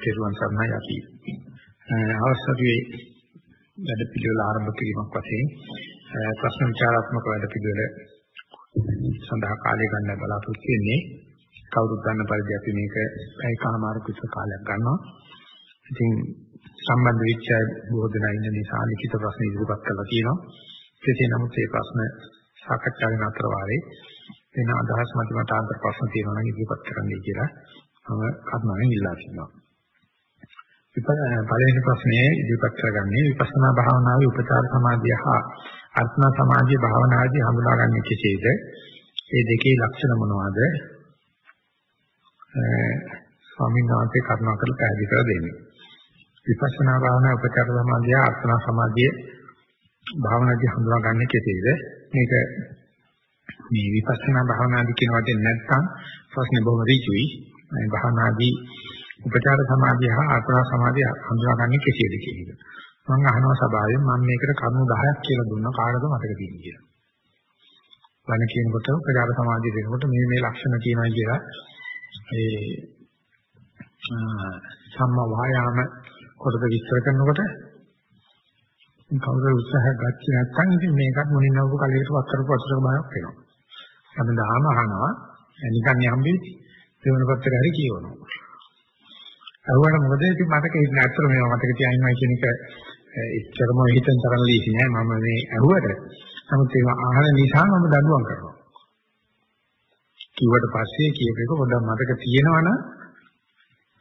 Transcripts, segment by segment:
සියලු දෙනාටම තෙරුවන් සරණයි අපි. අවස්ථාවේ වැඩ පිළිවෙල ආරම්භ කිරීමක් වශයෙන් ප්‍රශ්න විචාරාත්මක වැඩ පිළිවෙල සඳහා කාලය ගන්න බලාපොරොත්තු වෙන්නේ. කවුරුත් ගන්න පරිදි අපි මේක පැයකමාරක විතර කාලයක් ගන්නවා. ඉතින් සම්බන්ධ වෙච්ච බොහෝ දෙනා ඉන්න නිසා ලිඛිත ප්‍රශ්න ඉදිරිපත් කරලා තියෙනවා. කෙසේ නමුත් මේ ප්‍රශ්න සාකච්ඡාවේ අතර වාරේ වෙන අදහස් මත මට අන්තර් ප්‍රශ්න තියෙනවා නම් ඉදිරිපත් කරන්නයි කියලා මම කර්මාවෙන් ඉල්ලා සිටිනවා. පළවෙනි ප්‍රශ්නේ ඉදිරිපත් කරගන්නේ විපස්සනා භාවනාවේ උපචාර සමාධිය හා අර්ථනා සමාධිය භාවනාදී හඳුනාගන්නේ කෙසේද? මේ දෙකේ ලක්ෂණ මොනවාද? ස්වාමීන් වහන්සේ කරුණාකර පැහැදිලි කර දෙන්නේ. විපස්සනා භාවනා උපචාර සමාධිය අර්ථනා සමාධිය භාවනාදී හඳුනාගන්නේ කෙසේද? මේක මේ විපස්සනා භාවනාදී කියන වචනේ නැත්නම් ප්‍රශ්නේ බොහොම ඍජුයි. මේ භාවනාදී උපචාර සමාධිය හා ආසන සමාධිය හඳුනාගන්නේ කෙසේද කියන එක. මම අහනවා සභාවෙන් මම මේකට කරුණු 10ක් කියලා දුන්නා කාටද මතක තියෙන්නේ කියලා. වණ කියනකොට උපචාර සමාධිය දෙනකොට මේ මේ ලක්ෂණ තියෙනවා කියලා ඒ සම්මා වායාම කොටද විස්තර කරනකොට කවුරු උත්සාහයක් ගත්තේ නැත්නම් ඉතින් මේකත් මොනින් නවක කලයකට වත්තර පස්සට බයක් වෙනවා. හැමදාම අහනවා නිකන් යම්බෙයි දෙවන පත්‍රය හරි කියවනවා. අහුවට මොකද ඉතින් මතක ඉන්න ඇත්තට මේවා මතක තියාගන්නයි කියන එක එච්චරම හිතෙන් තරම් ලීසි නෑ මම මේ අහුවට. නමුත් ඒක අහන නිසා මම දඬුවම් කරනවා. කිව්වට පස්සේ කියපේක පොඩ්ඩක් මතක තියෙනවනම්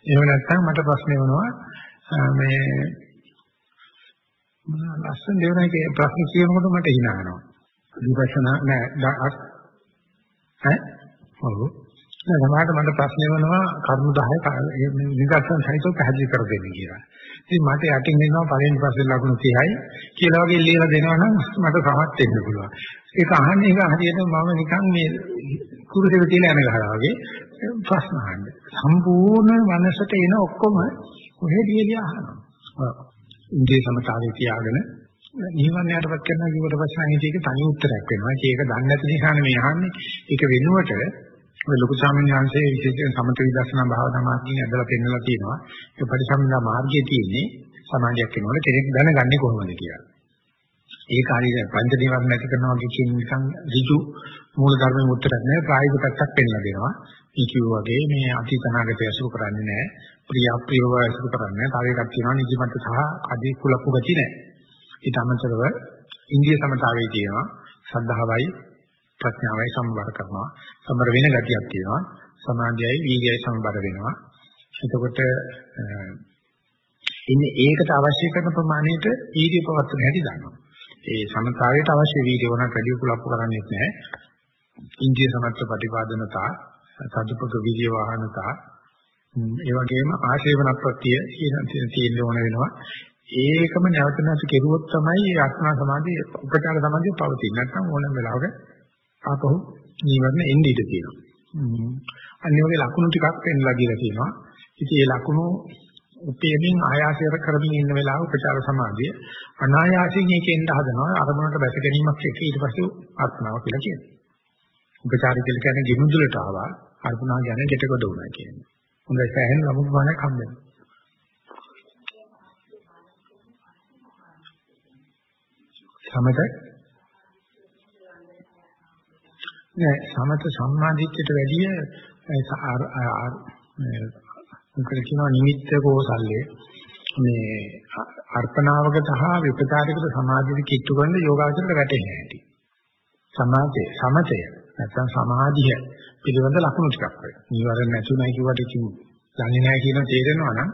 එහෙම නැත්නම් මට ප්‍රශ්න වෙනවා මේ ලස්සන දෙවනකේ ප්‍රශ්න කියනකොට මට hina යනවා. විපස්සනා නෑ ඈ ඔව් නෑ සමහරට මට ප්‍රශ්න වෙනවා කරුණු 10 නිදර්ශන සහිතව පැහැදිලි කර දෙන්න කියලා. ඉතින් මට යටින් එනවා පළවෙනි ප්‍රශ්නේ ලකුණු 30යි කියලා වගේ ලියලා දෙනවා නම් මට සමත් වෙන්න පුළුවන්. ඒක අහන්නේ ඒක හරියට මම නිකන් මේ කුරුසෙක තියලා යන ගහලා වගේ ප්‍රශ්න අහන්නේ. සම්පූර්ණ මනසට එන ඔක්කොම කොහෙද කියලා අහනවා. ඉන්දිය සමතාවේ තියාගෙන නිවන යටපත් කරනවා කියවට පස්සේ අනිත් එක තනි උත්තරයක් වෙනවා. ඒක දන්නේ නැති නිසානේ මේ අහන්නේ. ඒක වෙනුවට ඔය ලොකු ස්වාමීන් වහන්සේ විශේෂයෙන් සමත විදර්ශනා භාවනා මාර්ගයෙන් ඇදලා පෙන්නලා තියෙනවා. ඒ පරිසම්මා මාර්ගයේ තියෙන්නේ සමාධියක් වෙනවල කෙනෙක් දැනගන්නේ කොහොමද කියලා. ඒක හරියට පංච නිවර්ණ නැති කරනවා කියන නිකන් ඍජු මූල ධර්මයේ උත්තරයක් නෑ ප්‍රායෝගික පැත්තක් පෙන්නලා දෙනවා. මේ කිව්වා වගේ මේ අතීතනාගතය අසුර කරන්නේ නෑ. ප්‍රිය අප්‍රියව අසුර කරන්නේ නෑ. තව එකක් තියෙනවා නිදිමත සහ අදී කුලප්පු ගති නෑ. ඊට අමතරව ඉන්දිය සමතාවයේ තියෙනවා සද්ධාවයි ප්‍රඥාවයි සම්බර කරනවා. සම්බර වෙන ගතියක් තියෙනවා. සමාධියයි වීර්යයයි සම්බර වෙනවා. එතකොට ඉන්නේ ඒකට අවශ්‍ය කරන ප්‍රමාණයට ඊර්ය පවත්වන හැටි දන්නවා. ඒ සමතාවයට අවශ්‍ය වීර්ය වුණත් වැඩි කුලප්පු කරන්නේ නැහැ. ඉන්දිය සමත්ත ප්‍රතිපාදනතා, සතුපක වීර්ය වහනතා, ඒ වගේම ආශේවන ප්‍රත්‍ය තියෙන්න ඕන වෙනවා. ඒකම නැවත නැවත කෙරුවොත් තමයි ආත්මා සමාධිය උපචාර සමාධිය පවතින්නේ. නැත්නම් ඕනම වෙලාවක ආපහු නීවරණ එන්නේ ඉඳී තියෙනවා. අනිත් වගේ ලකුණු ටිකක් පෙන්ලා දීලා තියෙනවා. ඉතින් මේ ලකුණු උපේමින් ආයාසය කරමින් ඉන්න වෙලාව උපචාර සමාධිය අනායාසයෙන් ඒකෙන් හදනවා අරමුණට බැස ගැනීමක් එක්ක ඊට පස්සේ ආත්මාව කියලා කියනවා. උපචාරය කියලා කියන්නේ ගිමුදුලට ආවා අර්පණා ගැන දෙටකොඩ උනා කියන්නේ. හොඳයි සෑහෙන ලකුණු ගන්නක් හම්බෙනවා. සමත නෑ සමත සම්මාදිට්ඨියට වැඩිය මොකද කියනවා නිමිත්ත කෝසල්ලේ මේ අර්පණාවකට හා විපචාරයකට සමාධියට කිට්ටු කරන යෝගාචරයට වැටෙන්නේ නැහැටි. සමාධිය සමතය නැත්නම් සමාධිය පිළිබඳ ලක්ෂණ ටිකක් වෙයි. නීවරණ නැතුණයි කියවට කිව්වේ. දන්නේ නැහැ කියන තේරෙනවා නම්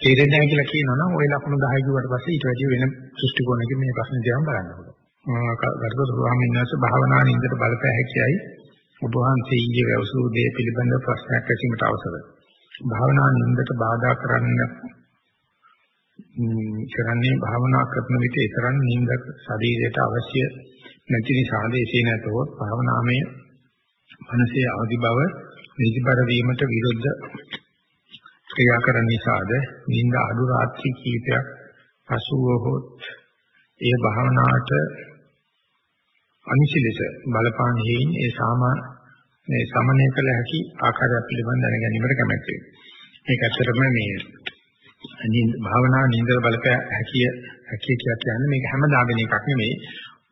තේරෙන්නේ නැහැ කියලා කියනවා නම් ওই ලක්ෂණ 10 කිව්වට පස්සේ ඊට වැඩි වෙන දෘෂ්ටි කෝණයකින් මේ ප්‍රශ්නේ දිහා බලන්න ඕනේ. ගරුතර ස්වාමීන් වහන්සේ භාවනා නින්දට බලපෑ හැකියයි ඔබ වහන්සේ ඊයේ වැවසූ දේ පිළිබඳ ප්‍රශ්නයක් ඇසීමට අවසරයි. භාවනා නින්දට බාධා කරන්න කරන්නේ භාවනා කරන විට ඒ තරම් නින්ද ශරීරයට අවශ්‍ය නැති නිසාද එසේ නැතොත් භාවනාමය මනසේ අවදි බව නිදිබර වීමට විරුද්ධ ක්‍රියා කරන නිසාද නින්ද අඩු රාත්‍රී කීපයක් පසුව හොත් ඒ භාවනාවට අනිසිලස බලපාන හේයින් ඒ සාමා මේ සමනය කළ හැකි ආකාරය පිළිබඳ දැන ගැනීමට කැමැත්තයි. මේක ඇත්තටම මේ නින්ද භාවනා නින්දර බලප හැකිය හැකිය කියලා කියන්නේ මේක හැමදාම එකක් නෙමෙයි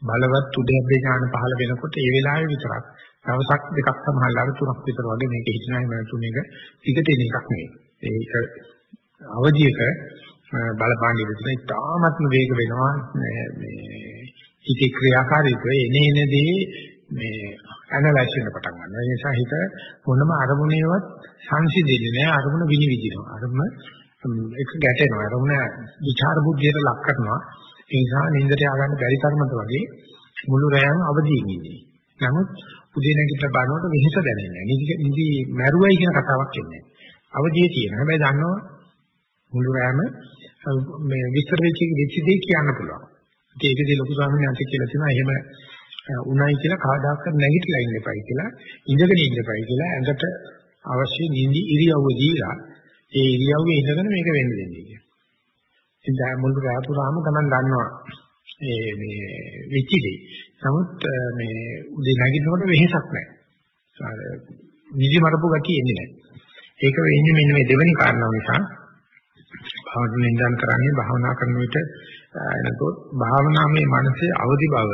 බලවත් උදේබ්බේ ඥාන පහළ වෙනකොට ඒ වෙලාවේ විතරක් දවසක් දෙකක් සමහරවල් තුනක් විතර වගේ මේක හිතනයි මම තුනේක ටිකට එන එකක් නෙවෙයි. ඒක අවධියක බලපාන්නේ විතර ඉතාමත්ම වේග වෙනවා මේ හිතේ ක්‍රියාකාරීත්වය එනේනදී මේ ඇනලයිස් වෙන පටන් ගන්නවා. ඒ නිසා හිත මොනම අරමුණේවත් සංසිඳෙන්නේ නැහැ. අරමුණ විනිවිදිනවා. අරමුණ එක ගැටෙනවා. අරමුණ විචාර බුද්ධියට ලක් කරනවා. ඒ නිසා නින්දට ය아가න්න බැරි තරමට වගේ මුළු රැයම අවදිින් ඉන්නේ. නමුත් උදේ නැගිටලා බලනකොට වෙහෙස දැනෙන්නේ නැහැ. නිදි මැරුවයි කියන කතාවක් එන්නේ නැහැ. අවදියේ තියෙන. හැබැයි දන්නවා මුළු රැයම මේ විස්තර වෙච්ච වෙච්ච දේ කියන්න පුළුවන්. ඒකදී ලොකු ස්වාමීන් වහන්සේ කියලා තියෙනවා එහෙම උණයි කියලා කවදාකවත් නැගිටලා ඉන්න එපයි කියලා ඉඳගෙන ඉන්න එපයි කියලා ඇඟට අවශ්‍ය නිදි ඉරියව්ව දීලා ඒ ඉරියව්වේ ඉඳගෙන මේක වෙන්න දෙන්නේ කියලා. ඉතින් මුළු රැය පුරාම Taman දන්නවා ඒ මේ විචිදී. නමුත් මේ උදේ නැගිටිනකොට වෙහෙසක් නැහැ. නිදි මරපු ගතිය එන්නේ නැහැ. ඒක වෙන්නේ මෙන්න මේ දෙවෙනි කාරණාව නිසා භාවනාවෙන් දන් කරන්නේ භාවනා කරන විට එනකොට භාවනාවේ මනසේ අවදි බව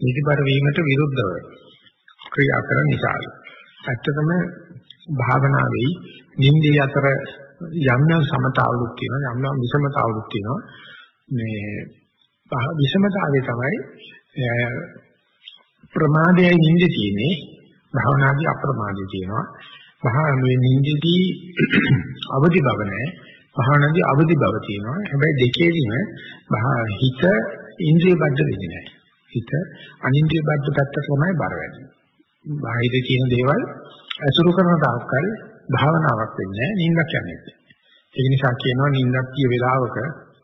නිදිබර වීමට විරුද්ධව ක්‍රියා කරන නිසා. ඇත්තටම භාවනාවේ නින්දී අතර යම් යම් සමතාවලුත් තියෙනවා යම් යම් විෂමතාවලුත් තියෙනවා. මේ විෂමතාවය තමයි ප්‍රමාදයේ නින්දේ තියෙන්නේ. භාවනාදී අප්‍රමාදයේ තියෙනවා. භාවනාවේ නින්දේදී අවදි බව නැහැ. භාවනාදී අවදි බව තියෙනවා හැබැයි දෙකේදීම හිත ඉන්ද්‍රිය බද්ධ වෙන්නේ නැහැ හිත අනින්ද්‍රිය බද්ධ පැත්ත තමයි බර වෙන්නේ බාහිර තියෙන දේවල් අසුරු කරන තාක්කල් භාවනාවක් වෙන්නේ නැහැ නින්දක් යන්නේ ඒක නිසා කියනවා නින්දක් කිය වෙලාවක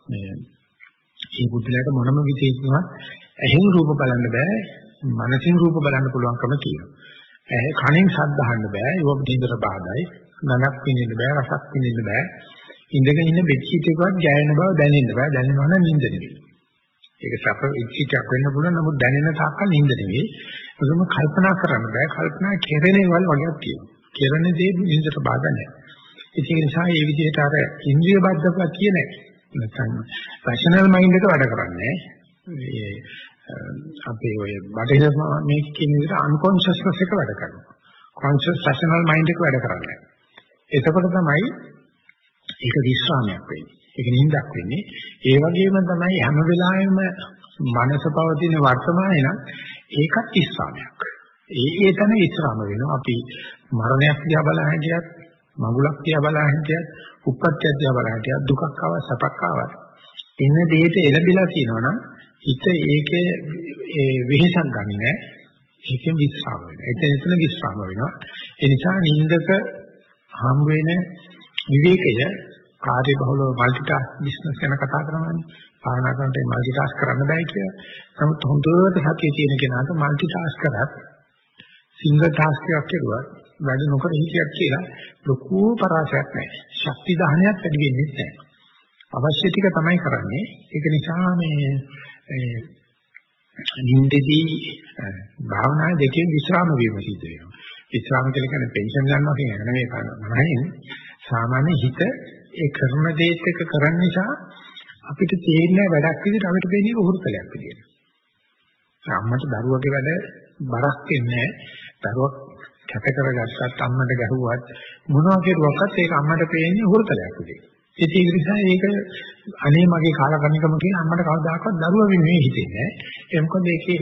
මේ මේ බුද්ධලයට මොනම විදිහකින්වත් ඇහෙන් රූප බලන්න බෑ මනසින් රූප බලන්න පුළුවන්කම තියෙනවා. ඇහැ කනෙන් ශබ්ද අහන්න බෑ ඒක බුද්ධින්දර බාධායි. නනක් පිනින්න බෑ රසක් පිනින්න බෑ. ඉඳගෙන ඉන්න බෙඩ්ෂීට් එකවත් ගෑවෙන බව දැනෙන්න බෑ දැනෙනවා නම් නිින්ද නෙවෙයි. ඒක සැප ඉච්චිටක් වෙන්න පුළුවන් නමුත් දැනෙන තාක්කල් නිින්ද නෙවෙයි. ඒකම කල්පනා කරන්න බෑ කල්පනා කෙරෙනේවල් වගේක් තියෙනවා. කෙරෙන දේ නිින්දට බාධා නැහැ. ඒක නිසා මේ විදිහට අර ඉන්ද්‍රිය බද්ධකම කියන්නේ නැත්නම් රෂනල් මයින්ඩ් එක වැඩ කරන්නේ මේ අපේ ඔය බටහිර මේ කියන විදිහට අන්කොන්ෂස්නස් එක වැඩ කරනවා. කොන්ෂස් රෂනල් මයින්ඩ් එක වැඩ කරන්නේ. එතකොට තමයි ඒක විශ්‍රාමයක් වෙන්නේ. ඒක නිින්දක් වෙන්නේ. ඒ වගේම තමයි හැම වෙලාවෙම මනස පවතින වර්තමානයේ නම් ඒකත් විශ්‍රාමයක්. ඒ ඒ තන විශ්‍රාම වෙනවා. අපි මරණයක් දිහා බලන හැටියත්, මඟුලක් දිහා බලන හැටියත්, උප්පත්තිය දිහා බලන හැටියත් දුකක් ආව සැපක් ආව. එන දෙයට එළඹිලා තියෙනවනම් හිත ඒකේ ඒ වෙහෙසක් ගන්නේ නැහැ. ඒකෙන් විස්්‍රාම වෙනවා. එතන එතන විස්්‍රාම වෙනවා. ඒ නිසා නින්දක හම් වෙන විවේකය කාර්ය බහුලව মালටි-ටාස්ක් බිස්නස් ගැන කතා කරනවානේ. භාවනා කරනකොට মালටි-ටාස්ක් කරන්න බෑ කියලා. නමුත් හොඳට හැකිය තියෙන කෙනාට মালටි-ටාස්ක් කරත් සිංගල් ටාස්ක් එකක් කෙරුවා වැඩ නොකර හිටියක් කියලා ලොකු පරාසයක් නැහැ. ශක්ති දහනයක් වැඩි වෙන්නේ නැහැ. අවශ්‍ය ටික තමයි කරන්නේ. ඒක නිසා මේ නින්දදී භාවනා දෙකෙන් විස්රාම වීම සිද්ධ වෙනවා. විස්රාම කියලා කියන්නේ පෙන්ෂන් ගන්නවා කියන එක නෙමෙයි කරන්නේ. සාමාන්‍ය හිත ඒ කරන දේත් එක කරන නිසා අපිට තේරෙන වැඩක් විදිහට අපිට වෙන්නේ උහුරුතලයක් විදිහට. අම්මට දරුවගේ වැඩ බරක් වෙන්නේ දරුවක් කැප කරගත්තත් අම්මට ගැහුවත් මොනවා කෙරුවක්වත් ඒක අම්මට පේන්නේ උහුරුතලයක් විදිහට. ඒක නිසා ඒක අනේ මගේ කාලකන්නිකම කියන අම්මට කවදාකවත් දරුවා වෙන්නේ හිතෙන්නේ නැහැ. ඒ මොකද ඒකේ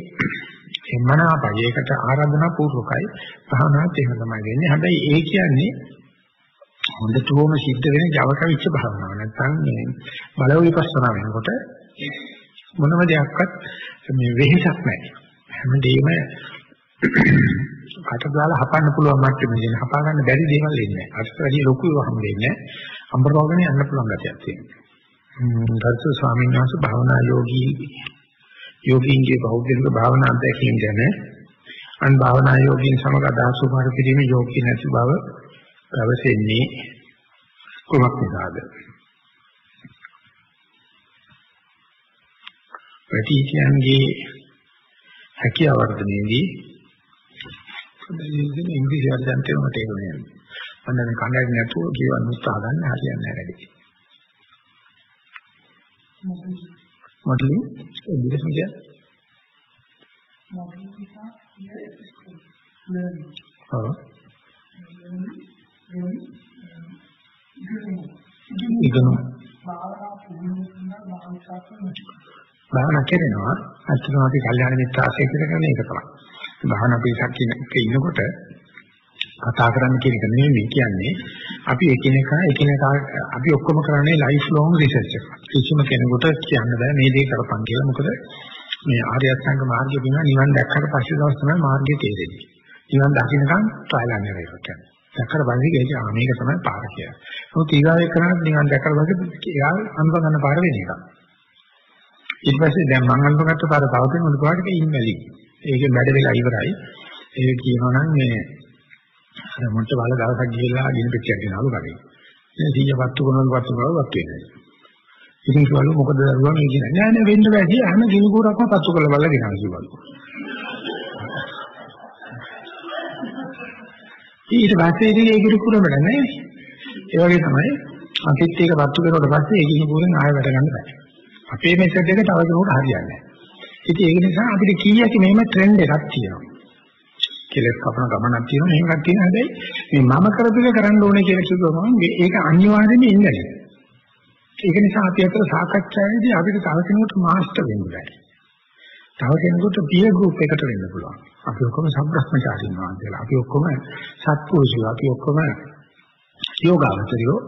මනාපයි ඒකට ආරාධනා පූර්වකයි භාවනාවත් එහෙම තමයි වෙන්නේ. හැබැයි ඒ කියන්නේ හොඳටම සිද්ධ වෙන Java කවිච්ච භාවනාව. නැත්නම් මේ බලව විපස්සනා වෙනකොට මොනම දෙයක්වත් මේ වෙහෙසක් නැහැ. හැමදේම කට දාලා හපන්න පුළුවන් මට්ටමේ ඉන්න හපා ගන්න බැරි දේවල් ඉන්නේ. අර්ථ වැඩි ලොකු ඒවා හම්බෙන්නේ නැහැ. අඹරවගෙන යන්න පුළුවන් ගැටයක් තියෙනවා. ගරුතර ස්වාමීන් වහන්සේ භාවනා යෝගී යෝගීන්ගේ බෞද්ධික භාවනා අධ්‍යක්ෂින් ගැන අන් භාවනා යෝගීන් සමග අදහස් උපාර කිරීම යෝගී නැති බව පැවසෙන්නේ කොමක් නිසාද? ප්‍රතිචයන්ගේ හැකියාව වර්ධනයේදී ඉංග්‍රීසි අධ්‍යයනයේ මට ඒක නෑ. අන්න මේ කණ්ඩායම නැතුව කියවන්න උත්සාහ ගන්න හරියන්නේ නැහැ වැඩි. මොඩලින් ඉදිරියට ගියා. ඔව්. ඉගෙනු භාවනා කරනවා අත්‍යවශ්‍ය අපි කල්යාණ මිත්‍ර ආශ්‍රය කරගෙන ඒක තමයි. භාවනා පිටක් ඉන්නකොට කතා කරන්න කියන එක නෙමෙයි කියන්නේ අපි එකිනෙකා එකිනෙකා අපි ඔක්කොම කරන්නේ ලයිෆ් ලොං රිසර්ච් එක. කිසිම කෙනෙකුට කියන්න බෑ මේ දේ කරපන් කියලා. මොකද මේ ආර්ය අෂ්ටාංග මාර්ගය දිනා නිවන් දැක්කට පස්සේ දවස් තමයි මාර්ගය තේරෙන්නේ. නිවන් දකින්නකම් ට්‍රයිල් and error එක කියන්නේ. දැක්කට පස්සේ කියයි ආ මේක තමයි පාර කියලා. මොකද ඊගාවේ කරන්නේ නිවන් දැක්කට පස්සේ එයා අනුභව ගන්න පාර වෙන එක. ඊට පස්සේ දැන් මම අනුභවගත්ත පාර තව කෙනෙකුට පාඩක ඉන්වැලි. ඒකෙන් වැඩ වෙලා ඉවරයි. ඒක කියනවා නම් මේ අර මොන්ට බාල දවසක් ගිහිල්ලා ගිනි පෙට්ටියක් ගෙනවලු කඩේ. ඉතින් සීය වත්තු කරනවා වත්තු කරනවා වත්තු වෙනවා. ඉතින් කිව්වලු මොකද දරුවා මේ කියන්නේ නෑ නෑ වෙන්න බෑ කිය අහන ගිනි කූරක්ම පත්තු කරලා බලලා ගෙනවා කිව්වලු. ඊට පස්සේ ඉතින් ඒ ගිනි කූරම නෑ. ඒ වගේ තමයි අපිත් ඒක පත්තු කරනකොට පස්සේ ඒ ගිනි කූරෙන් ආයෙ වැඩ ගන්න බෑ. අපේ මෙතඩ් එක තව කෙනෙකුට හරියන්නේ නෑ. ඉතින් ඒක නිසා අපිට කීයක මෙහෙම ට්‍රෙන්ඩ් එකක් තියෙනවා. කෙලස් කපන ගමනක් තියෙනවා එහෙම එකක් තියෙන හැබැයි මේ මම කරපු එක කරන්න ඕනේ කියලා කිව්වම මේක අනිවාර්යයෙන්ම ඉන්නේ ඒක නිසා අපි අතර සාකච්ඡාවේදී අපිට තව කෙනෙකුට මාස්ටර් වෙන්න බෑ. තව කෙනෙකුට පියර් ගෲප් එකට වෙන්න පුළුවන්. අපි ඔක්කොම සම්බ්‍රහ්මචාරීන් වහන්සේලා. අපි ඔක්කොම සත්පුරුෂයෝ. අපි ඔක්කොම යෝගාවචරියෝ.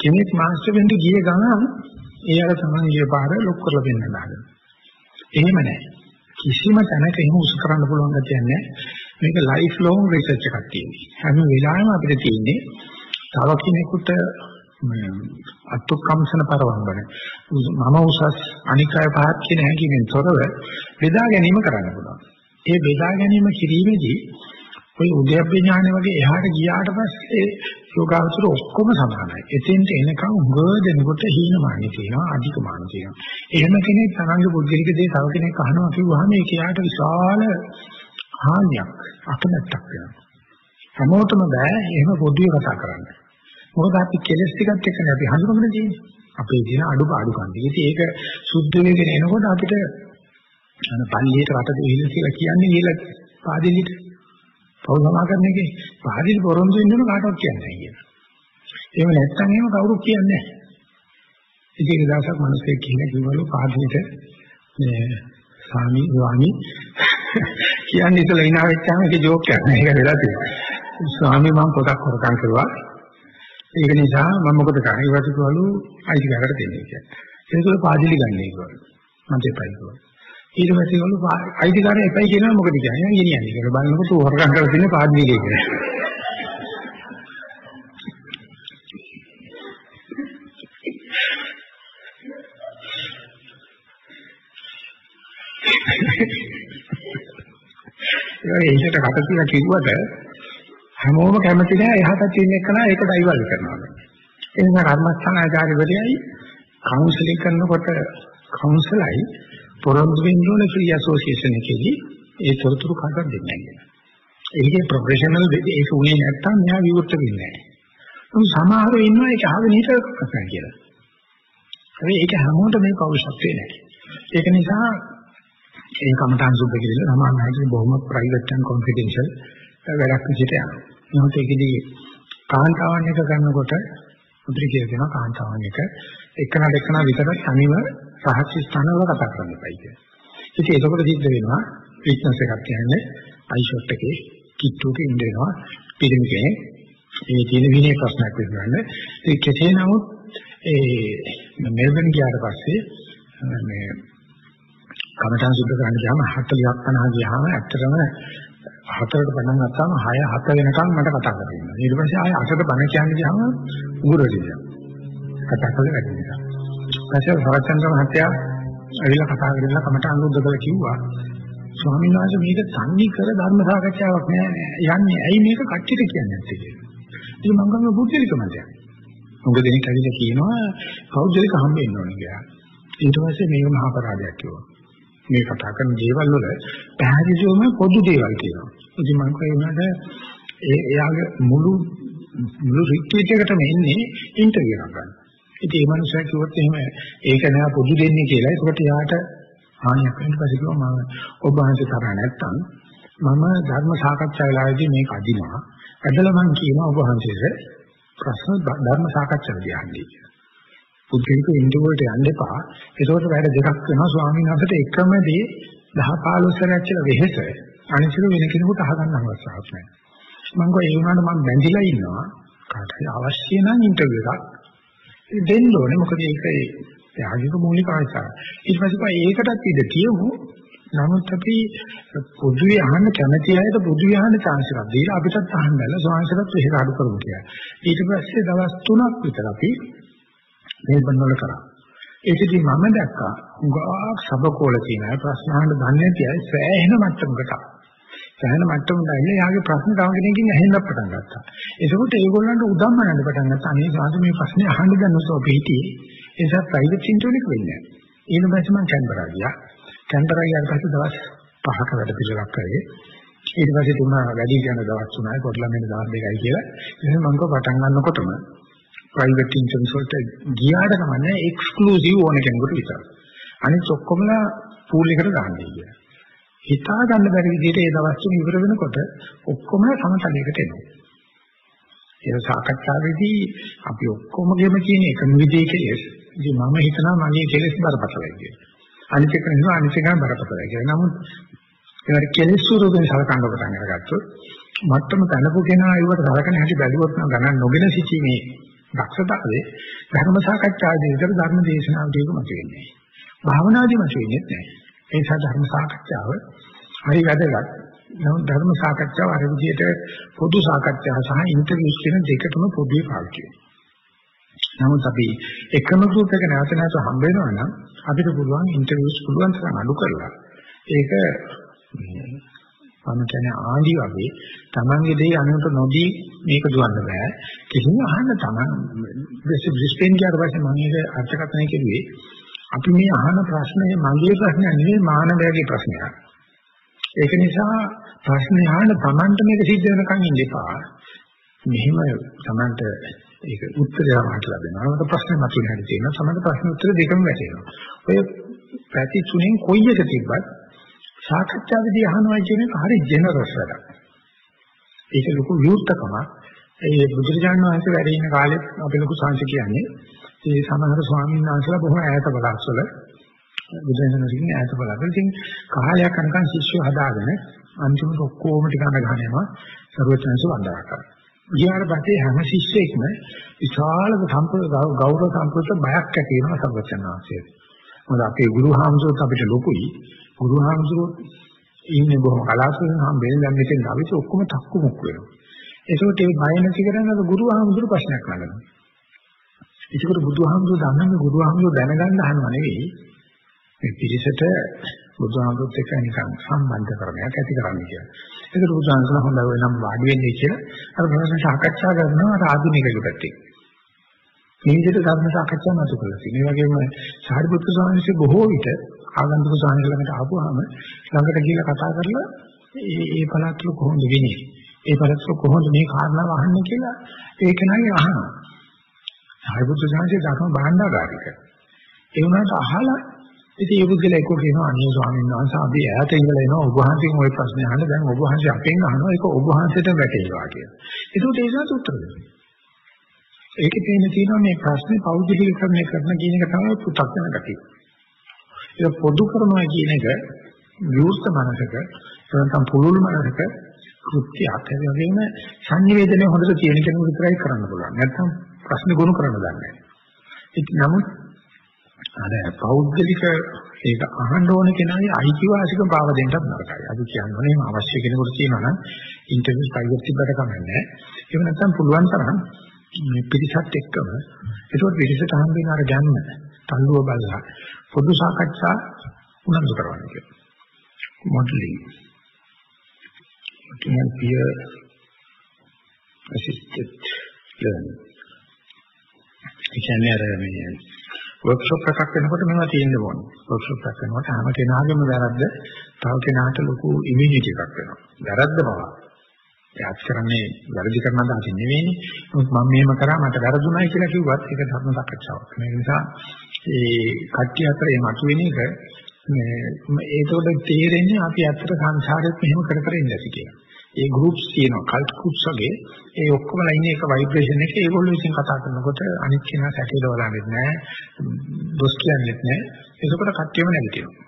කෙනෙක් මාස්ටර් වෙන්න ගිය ගමන් ඒ අර තමන්ගේ පාර ලොක් කරලා දෙන්න ගන්නවා. එහෙම නැහැ. කිසිම තැනක එහෙම උසු කරන්න පුළුවන් ගැතියක් නැහැ. මේක ලයිෆ් ලොං රිසර්ච් එකක් තියෙනවා. හැම වෙලාවෙම අපිට තියෙන්නේ තව කෙනෙකුට අත්ුක්කම්සන පරවම්බන මම උසස් අනිකාය පහත් කියන හැඟීමෙන් තොරව බෙදා ගැනීම කරන්න පුළුවන්. ඒ බෙදා ගැනීම කිරීමේදී ඔය උද්‍යප්ප ඥාන වගේ එහාට ගියාට පස්සේ යෝගාවචර ඔක්කොම සමානයි. එතෙන්ට එනකම් උගව දෙනකොට හීනමානි තියෙනවා අධිකමානි තියෙනවා. එහෙම කෙනෙක් තරංග පුද්ගලික දේ තව කෙනෙක් අහනවා කිව්වහම ඒක යාට විශාල හානියක් අකමැත්තක් වෙනවා. හැමෝටම බෑ එහෙම පොදුවේ කතා කරන්න. මොකද අපි කෙලස් ටිකත් එක්ක අපි හඳුනගෙන තියෙන්නේ. අපේ තියෙන අඩු පාඩුකම්. ඉතින් ඒක සුද්ධ වෙගෙන එනකොට අපිට අන පල්ලියට වට දෙහිල කියලා කියන්නේ කියලා පාදෙලිට පව් සමාකරන එකේ පාදෙලි පොරොන්දු වෙන්න කාටවත් කියන්නේ නැහැ කියන. එහෙම නැත්නම් එහෙම කවුරුත් කියන්නේ නැහැ. ඉතින් ඒක දවසක් මිනිස්සෙක් කියන කිව්වලු පාදෙලිට මේ ස්වාමි ස්වාමි කියන්නේ ඉතලා ඉනා වෙච්චාම ඒක ජෝක් එකක් නෑ ඒක වෙලා තියෙනවා. ස්වාමි මම පොතක් හොරකම් කරුවා. ඒක නිසා මම මොකද කරන්නේ? ඊට පස්සේ කවලු අයිතිකාරකට දෙන්නේ කියලා. ඒකවල පාදිලි ගන්නේ කිව්වා. මම දෙපයි කිව්වා. ඊට පස්සේ කවලු අයිතිකාරය එපයි කියනවා මොකද කියන්නේ? ගෙනියන්නේ කියලා බලනකොට හොරකම් කරලා තියෙන පාදිලි කියලා. ඒකට කට කියලා කිව්වට හැමෝම කැමති නෑ එහාට තියෙන එක නා ඒක ඩයිවල් කරනවා. ඒ නිසා කර්මස්ථානාචාර්යවරයයි කවුන්සලින් කරනකොට කවුන්සලයි පොරොන්දු වෙන්න ඕනේ ෆ්‍රී ඇසෝසියේෂන් එකේදී ඒ තොරතුරු කාටවත් දෙන්නේ නැහැ. ඒකේ ප්‍රොෆෙෂනල් ඒක උනේ නැත්තම් මෙයා විවෘත වෙන්නේ නැහැ. සමහරව ඉන්නවා ඒක අහගෙන හිටව කතා කියලා. හැබැයි ඒක හැමෝටම මේ පෞරුෂත්වේ නැහැ. ඒක නිසා ඒ කමඨාන් සුද්ධ කිරීම සමානයි බොහොම ප්‍රයිවට් and confidential වැඩක් විදිහට යනවා. නමුත් ඒකදී කාන්තාවන් එක කරනකොට මුද්‍රි කියලා දෙනවා කාන්තාවන් එක එකනට එකන විතර තනිව රහස්‍ය ස්ථානවල කතා කරන්න එපයි කියලා. ඉතින් ඒකකොට සිද්ධ වෙනවා ෆිට්නස් එකක් කියන්නේ අයිෂොට් එකේ කිට්ටුවක ඉඳනවා පිළිමිකේ ඒ තියෙන විනය ප්‍රශ්නයක් විසඳන්න. ඒ කෙසේ නමුත් ඒ මෙල්බන් ගියාට පස්සේ මේ කමඨාන් සුද්ධ කරන්න ගියාම 40ක් 50 ගියාම ඇත්තටම හතරට පටන් ගත්තාම 6 7 වෙනකන් මට කතා කරන්න. ඊට පස්සේ ආයෙ අටට බණ කියන්න ගියාම උගුරටිය. කතා කරලා වැඩි නිසා. ඊපස්සේ සරච්චන්ද්‍ර මහත්තයා ඇවිල්ලා කතා කරලා කමඨාන් සුද්ධ කරලා කිව්වා ස්වාමීන් වහන්සේ මේක තන්නේ කර ධර්ම සාකච්ඡාවක් නෑ යන්නේ. ඇයි මේක කච්චිට කියන්නේ නැත්තේ කියලා. ඉතින් මම ගම බුද්ධිලිකමද. මොකද දෙනෙක් ඇවිල්ලා කියනවා කෞද්දලික හම්බෙන්න ඕනේ කියලා. ඊට පස්සේ මේක මහා අපරාධයක් කිව්වා. මේ කතා කරන දේවල් වල පැහැදිලිවම පොදු දේවල් කියනවා. ඉතින් මම කියනවාට ඒ එයාගේ මුළු මුළු රිට්‍රීට් එකටම එන්නේ ඉන්ටර්විව් එකක් ගන්න. ඉතින් ඒ මනුස්සයා කිව්වොත් එහෙම ඒක නෑ පොදු දෙන්නේ කියලා. ඒකට යාට හානියක් වෙන්න පස්සේ කිව්වා මම ඔබ වහන්සේ තරහ නැත්තම් මම ධර්ම සාකච්ඡා වෙලාවේදී මේක අදිනවා. ඇදලා මම කියනවා ඔබ වහන්සේට ප්‍රශ්න ධර්ම සාකච්ඡාවේදී අහන්නේ කියලා. පුද්ගලික ඉන්ටර්විව් එකට යන්න එපා. ඒකෝට වැඩ දෙකක් වෙනවා ස්වාමීන් වහන්සේට එකම දේ 10 15 සැරයක් කියලා වෙහෙස අනිසිරු වෙන කෙනෙකුට අහගන්න අවශ්‍යතාවක් නැහැ. මම කිව්වා ඒ වුණාට මම බැඳිලා ඉන්නවා. කාටද අවශ්‍ය නම් ඉන්ටර්විව් එකක් දෙන්න ඕනේ. මොකද ඒක ඒ ත්‍යාගික මූලික අවශ්‍යතාවය. ඊට පස්සේ ඒකටත් ඉඳ කියමු. නමුත් අපි පොදුවේ අහන්න කැමති අයට පොදුවේ අහන්න chance එකක් දීලා අපිටත් අහන්න බැල ස්වාංශලත් එහෙට අඩු කරමු කියලා. ඊට පස්සේ දවස් 3ක් විතර අපි මේබන් වල කරා. ඒකදී මම දැක්කා උගාක් සබකෝල කියන අය ප්‍රශ්න අහන්න දන්නේ නැති අය සෑහෙන මට්ටමකට. සෑහෙන මට්ටමකට ඇවිල්ලා යාගේ ප්‍රශ්න තව කෙනකින් ඇහෙන්න පටන් ගත්තා. ඒකෝට ඒගොල්ලන්ට උදම්මනන්න පටන් ගත්තා. අනේ සාදු මේ ප්‍රශ්නේ අහන්න ගන්නොත් ඔබ හිටියේ. ඒ නිසා ප්‍රයිවට් ඉන්ටර්විව් එක වෙන්නේ නැහැ. ඊට පස්සේ මම කැන්බරා ගියා. කැන්බරා ගියාට පස්සේ දවස් 5ක වැඩ පිළිවෙලක් කරේ. ඊට පස්සේ තුන වැඩි යන දවස් තුනයි කොටලා මෙන්න දවස් දෙකයි කියලා. ඉතින් මම පටන් ගන්නකොටම ප්‍රයිවට් ඉන්ෂුරන්ස් වලට ගියාට කමන්නේ එක්ස්ක්ලූසිව් ඕන කෙනෙකුට විතරයි. අනිත් ඔක්කොමලා පූල් එකට දාන්නේ කියලා. හිතා ගන්න බැරි විදිහට ඒ දවස් තුන ඉවර වෙනකොට ඔක්කොම සමතලයකට එනවා. ඒ සාකච්ඡාවේදී අපි ඔක්කොමගෙම කියන එකම විදිහේ කෙලෙස්. ඉතින් මම හිතනවා මගේ කෙලෙස් බරපතලයි කියලා. අනිත් එක නෙවෙයි අනිත් එක බරපතලයි කියලා. නමුත් ඒකට කෙලෙස් ස්වරූපයෙන් සලකන්න පටන් අරගත්තොත් මත්තම තනපු කෙනා ඒවට සලකන හැටි බැලුවොත් නම් ගණන් නොගෙන සිටීමේ දක්ෂතාවයේ ධර්ම සාකච්ඡාදී විතර ධර්ම දේශනාවදී මතුවෙන්නේ. භාවනාදී මතුවෙන්නේ නැහැ. ඒ නිසා ධර්ම සාකච්ඡාව හරි වැදගත්. නමුත් ධර්ම සාකච්ඡාව අර විදිහට පොදු සාකච්ඡාව සහ ඉන්ටර්විව්ස් කියන දෙකටම පොදුවේ පාවිච්චි කරනවා. නමුත් අපි එකම ගෲප් එක නැවත නැවත හම්බ වෙනවා නම් අපිට පුළුවන් ඉන්ටර්විව්ස් පුළුවන් තරම් අඩු කරලා ඒක මම කියන්නේ ආදි වගේ තමන්ගේ දේ අනුන්ට නොදී මේක දුවන්න බෑ. කිසිම අහන්න තමන් බ්‍රිස්බේන් ගියාට පස්සේ මම ඒක අර්ථකථනය කෙරුවේ අපි මේ අහන ප්‍රශ්නේ මගේ ප්‍රශ්නය නෙවෙයි මානවයාගේ ප්‍රශ්නයක්. ඒක නිසා ප්‍රශ්නේ අහන තමන්ට මේක සිද්ධ වෙනකන් ඉන්න එපා. මෙහෙම තමන්ට ඒක උත්තරය වාට ලැබෙනවා. මට ප්‍රශ්න මතුවෙන හැටි තියෙනවා සමහර ප්‍රශ්න උත්තර දෙකම වැටෙනවා ඔය පැති තුනෙන් කොයි එක තිබ්බත් සාකච්ඡාවේදී අහනවා කියන එක හරි ජෙනරස් වැඩක්. ඒක ලොකු විවෘතකමක්. ඒ බුදුරජාණන් වහන්සේ වැඩ ඉන්න කාලෙත් අපි ලොකු සංසි කියන්නේ ඒ සමහර ස්වාමීන් වහන්සේලා බොහොම ඈත බලස්සල බුදුරජාණන් වහන්සේ ඈත බලස්සල ඉතින් කාලයක් යනකම් ශිෂ්‍යව හදාගෙන අන්තිමට ඔක්කොම ටික අඳගහනවා සර්වඥාන්සේ වන්දනා කරනවා. ඊට පස්සේ හැම ශිෂ්‍යෙක්ම විශාල සම්පූර්ණ ගෞරව සම්පූර්ණ බයක් ඇති වෙනවා සර්වඥාන්සේට. මොකද අපේ ගුරු හාමුදුරුවෝ අපිට ලොකුයි ගුරුහාමුදුරුවෝ ඉන්නේ බොහොම කලාතුරකින් හම්බෙන්නේ දැන් මෙතෙන් ආවිත් ඔක්කොම තක්කු මුක් වෙනවා. ඒකෝට ඒ බය නැති කරන්නේ අර ගුරුහාමුදුරු ප්‍රශ්නයක් නගනවා. ඒකෝට බුදුහාමුදුරු දන්නන්නේ ගුරුහාමුදුරු දැනගන්න අහනවා නෙවෙයි. මේ පිළිසෙට බුදුහාමුදුරුත් එක්ක නිකන් සම්බන්ධ කරණයක් ඇති කරන්නේ කියලා. ඒකට බුදුහාමුදුරු හොඳ වෙනම් වාඩි වෙන්නේ කියලා අර ප්‍රශ්න සාකච්ඡා කරනවා අර ආධුනිකයෙකුට එක්ක. මේ විදිහට ධර්ම සාකච්ඡා නතු කළා. මේ වගේම සාරිපුත්‍ර ස්වාමීන් වහන්සේ බොහෝ විට ආගන්තුක ස්වාමීන් ළඟට ආපුවාම ළඟට ගිහලා කතා කරලා ඒ ඒ පළාත්වල කොහොමද වෙන්නේ? ඒ පළාත්වල කොහොමද මේ කාරණාව අහන්නේ කියලා ඒක නයි අහනවා. සාරිපුත්‍ර ස්වාමීන් ධර්ම භාණ්ඩාගාරික. ඒ වුණාට අහලා ඉතින් ඒ පුද්ගලයා එක්ක කියනවා අනිය ස්වාමීන් වහන්සේ අපි ඈත ඉඳලා එනවා ඔබ වහන්සේගෙන් ওই ප්‍රශ්නේ අහන්න දැන් ඔබ වහන්සේ අපෙන් අහනවා ඒක ඔබ වහන්සේට වැටේවා කියලා. ඒකට ඒ සාත උත්තර දෙනවා. ඒකේ තියෙන තියෙනවා මේ ප්‍රශ්නේ පෞද්ගලිකකරණය කරන කියන එක තමයි පු탁 වෙන ගතිය. ඒක පොදු කරනවා කියන එක විවෘත මනසක නැත්නම් පුරුල් මනසක කෘත්‍යයක්. ඒ වගේම සංනිවේදනය හොඳට තියෙන කෙනෙකුට විතරයි කරන්න පුළුවන්. නැත්නම් ප්‍රශ්න ගොනු කරන්න දන්නේ නැහැ. ඒක නමුත් අර පෞද්ගලික ඒක අහන්න ඕන කෙනාගේ අයිතිවාසිකම් පාව දෙන්නත් නරකයි. අපි කියන්නේ එහෙම අවශ්‍ය කෙනෙකුට කියනවා නම් ඉන්ටර්විව් ප්‍රයිවට් තිබ්බට කමන්නේ. ඒක නැත්නම් පුළුවන් තරම් මේ පිරිසත් එක්කම ඒකෝට පිරිසට හම්බෙන අර ගැම්ම තල්ලුව බලලා පොදු සාකච්ඡා උනන්දු කරවන්න කියලා. මොඩලින්. කියන peer assisted learning. ඒ කියන්නේ අර මේ වර්ක්ෂොප් එකක් වෙනකොට මේවා තියෙන්න ඕනේ. වර්ක්ෂොප් එකක් වෙනකොට හැම කෙනාගේම වැරද්ද තව කෙනාට ලොකු ඉමිනිටි එකක් වෙනවා. වැරද්ද පවා. යාත් කරන්නේ වැරදි කරන අදහස නෙවෙයිනේ. නමුත් මම මෙහෙම කරා මට වැරදුනායි කියලා කිව්වත් ඒක ධර්ම සාකච්ඡාවක්. ඒ නිසා ඒ කට්ටිය අතර මේ මතුවෙන එක මේ ඒකෝට තේරෙන්නේ අපි අතර සංසාරෙත් මෙහෙම කර කර ඉඳලා කියලා. ඒ groups තියෙනවා කල්ට් groups වගේ ඒ ඔක්කොමලා ඉන්නේ එක ভাইබ්‍රේෂන් එකේ ඒගොල්ලෝ විසින් කතා කරනකොට අනිත් කෙනා සැකේල බලන්නේ නැහැ. දොස් කියන්නේ නැහැ. ඒකකොට කට්ටියම නැගිටිනවා.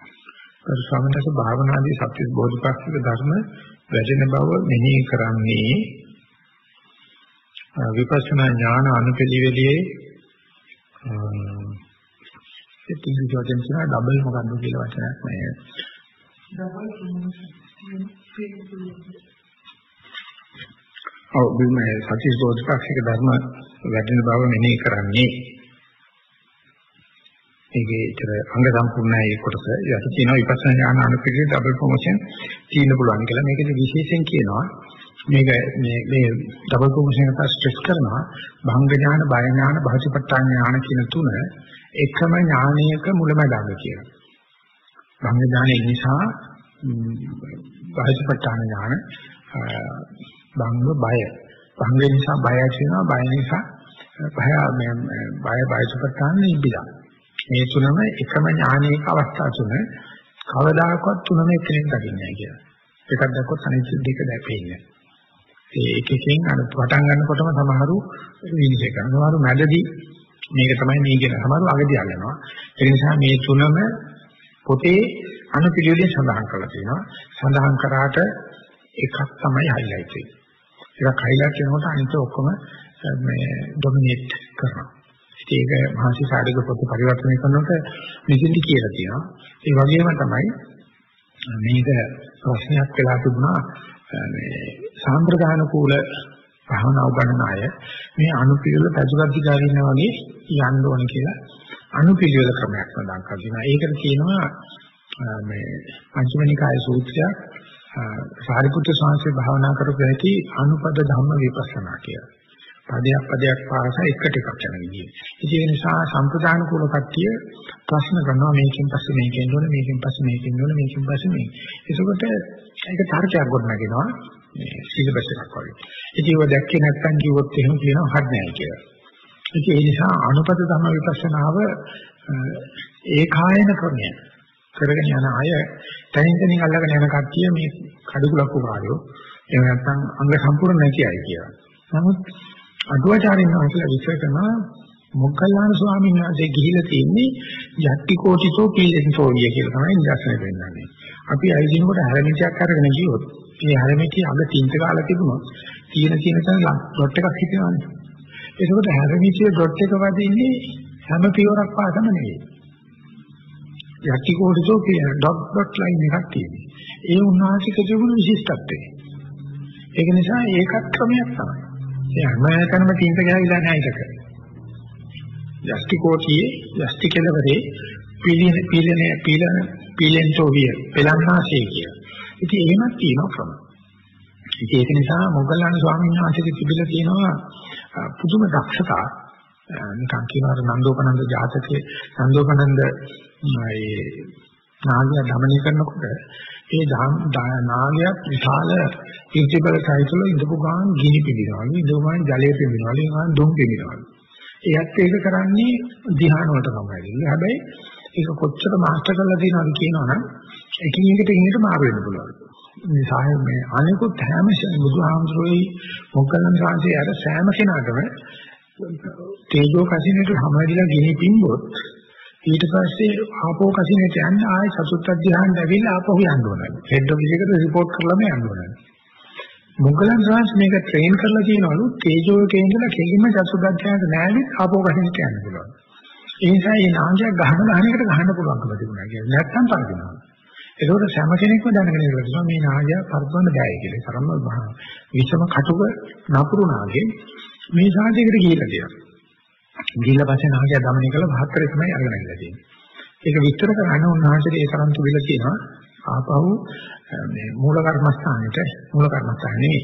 ස්වාමීන් භාවනාදී සත්‍ය බෝධිපාක්ෂික ධර්ම වැඩෙන බව මෙනෙහි කරන්නේ විපස්සනා ඥාන අනුපිළිවෙලේ ඒ තියෙන වචන කියන ඩබල් මොකක්ද කියලා වචනයක් නෑ. ඔව් මේ සත්‍ය බෝධිපාක්ෂික ධර්ම වැඩෙන බව මෙනෙහි කරන්නේ ඒකේ ඉතර අංග සම්පූර්ණයි කොටස. යට තියෙනවා විපස්සනා ඥාන අනුපිළිවෙල ඩබල් ප්‍රොමෝෂන් තියෙන්න පුළුවන් කියලා. මේකද විශේෂයෙන් කියනවා මේක මේ මේ ඩබල් ප්‍රොමෝෂන් එක ස්ට්‍රෙස් කරනවා භංග ඥාන, බය ඥාන, භාෂිපට්ඨාන ඥාන කියන තුන එකම ඥානයක මුලමදාග කියලා. භංග ඥානය නිසා භාෂිපට්ඨාන ඥාන භංග බය. භංග නිසා බය ඇති වෙනවා, බය නිසා බය මේ බය භාෂිපට්ඨාන නිබ්බිදා. මේ තුනම එකම ඥානයක අවස්ථා තුන කවදාකවත් තුනම එකිනෙක දකින්නේ නැහැ කියලා. එකක් දැක්කොත් අනිත් දෙක දැපෙන්නේ. ඒ එකකින් අර පටන් ගන්නකොටම සමහරු විනිශ්චය කරනවා. සමහරු මැදදී මේක තමයි මේ කියන සමහරු අගදී අල්ලනවා. ඒ නිසා මේ තුනම පොතේ අනුපිළිවෙලින් සඳහන් කරලා තියෙනවා. සඳහන් කරාට එකක් තමයි highlight වෙන්නේ. ඒක highlight වෙනකොට අනිත් ඔක්කොම මේ dominate කරනවා. ඒක මහසි සාරික පොත පරිවර්තනය කරනකොට මෙතෙන්දි කියලා තියෙනවා. ඒ වගේම තමයි මේක ප්‍රශ්නයක් වෙලා තිබුණා මේ සාම්ප්‍රදාන කූල භාවනා උගන්වන අය මේ අනුපිළිවෙල පැතුගතිකාරින්න වගේ යන්න ඕන කියලා අනුපිළිවෙල ක්‍රමයක් සඳහන් කරනවා. ඒකට කියනවා මේ පංචමනිකාය සූත්‍රය සාරිපුත්‍ර ස්වාමීන් භාවනා කරපු හැටි අනුපද ධම්ම විපස්සනා කියලා. පදයක් පදයක් පාසා එකට එකක් යන විදිය. ඉතින් ඒ නිසා සම්ප්‍රදාන කුල කට්ටිය ප්‍රශ්න කරනවා මේකෙන් පස්සේ මේකෙන් ඕන මේකෙන් පස්සේ මේකෙන් ඕන මේකෙන් පස්සේ මේක. ඒකකොට ඒක තර්කයක් ගොඩනගෙනවා මේ සිලබස් එකක් වගේ. ඉතින් ඒක දැක්කේ නැත්නම් කිව්වොත් එහෙම කියනවා හරි නෑ කියලා. ඉතින් ඒ නිසා අනුපත ධම්ම විපස්සනාව ඒකායන ක්‍රමය. කරගෙන යන අය තනින් තනින් අල්ලගෙන යන කට්ටිය මේ කඩුකුලක්කු කාර්යෝ එහෙම නැත්නම් අංග සම්පූර්ණ නැති අය කියලා. නමුත් අටුවාචාරින් වහන්සේලා විශ්ව කරනවා මොග්ගල්ලාන ස්වාමීන් වහන්සේ ගිහිලා තියෙන්නේ යට්ටි කෝටිසෝ පීලෙන්සෝ විය කියලා තමයි නිදර්ශනය දෙන්නන්නේ. අපි අයිදිනකොට හැරමිටියක් අරගෙන ගියොත් මේ හැරමිටිය අග තින්ත කාලා තිබුණොත් තියෙන තියෙන තැන ඩොට් එකක් හිටිනවානේ. ඒකෝට හැරමිටිය ඩොට් එක වදින්නේ හැම පියවරක් පාසම නෙවෙයි. යට්ටි කෝටිසෝ කියන ඩොට් ඩොට් ලයින් එකක් තියෙනවා. ඒ උන්වහන්සේක තිබුණු විශිෂ්ටත්වය. ඒක නිසා ඒකත් ක්‍රමයක් තමයි. ඒ හැමතැනම තින්ත ගෑවිලා නැහැ ඒක. යෂ්ටි කෝටියේ යෂ්ටි කෙලවරේ පීලන පීලන පීලන පීලෙන්තෝ විය පෙලන්නාසේ කිය. ඉතින් එහෙමත් තියෙනවා ක්‍රම. ඉතින් ඒක නිසා මොග්ගල්ලාන ස්වාමීන් වහන්සේගේ තිබිලා තියෙනවා පුදුම දක්ෂතා නිකන් කියනවා නන්දෝපනන්ද ජාතකයේ නන්දෝපනන්ද ඒ නාගය দমনය කරනකොට ඒ නාගයා විශාල ඉර්ධිබල සයිතුල ඉඳපු ගාන ගිනි පිළිනවලු ඉඳපු ගාන ජලය පිළිනවලු ඒ ගාන දුම් පිළිනවලු ඒත් ඒක කරන්නේ ධ්‍යාන වලට සම්බන්ධයි හැබැයි ඒක කොච්චර මාස්ටර් කරලා තියෙනවද කියනවනම් එකින් එකට එකින් මාරු වෙන්න පුළුවන්. මේ සාය මේ අනිකුත් හැම බුදුහාමුදුරුවෝයි මොග්ගලන් රාජේ අර සෑම කෙනාටම තේජෝ කසිනේට සමවැදිලා ගිනි පිම්බොත් ඊට පස්සේ ආපෝ කසිනේට යන්න ආයෙ සතුත් අධ්‍යාහන ඇවිල්ලා ආපහු යන්න ඕනේ. හෙඩ් ඔෆිස් එකට report කරලාම යන්න ඕනේ. මොග්ගලන් රාජ් මේක ට්‍රේන් කරලා කියනවලු තේජෝ එකේ ඉඳලා කෙලින්ම සතුත් අධ්‍යාහනට නෑවිත් ආපෝ කසිනේට යන්න පුළුවන්. ඒ නිසා මේ නාමයක් ගහන ගහන එකට ගහන්න පුළුවන්කම තිබුණා කියන්නේ. නැත්තම් පරදිනවා. ඒකෝට සෑම කෙනෙක්ම දැනගෙන ඉන්නවා මේ නාගය පරදවන්න බෑ කියලා. තරම්ම විෂම කටුක නපුරු නාගේ මේ සාධයකට ගිහිල්ලා තියෙනවා. ගිහිල්ලා පස්සේ නාගයා দমনය කළා 72 තමයි අරගෙන ගිහලා තියෙන්නේ. ඒක විස්තර කරන්න උන්වහන්සේට ඒ තරම් තුවිල තියෙනවා. ආපහු මේ මූල කර්මස්ථානෙට මූල කර්මස්ථාන නෙවෙයි.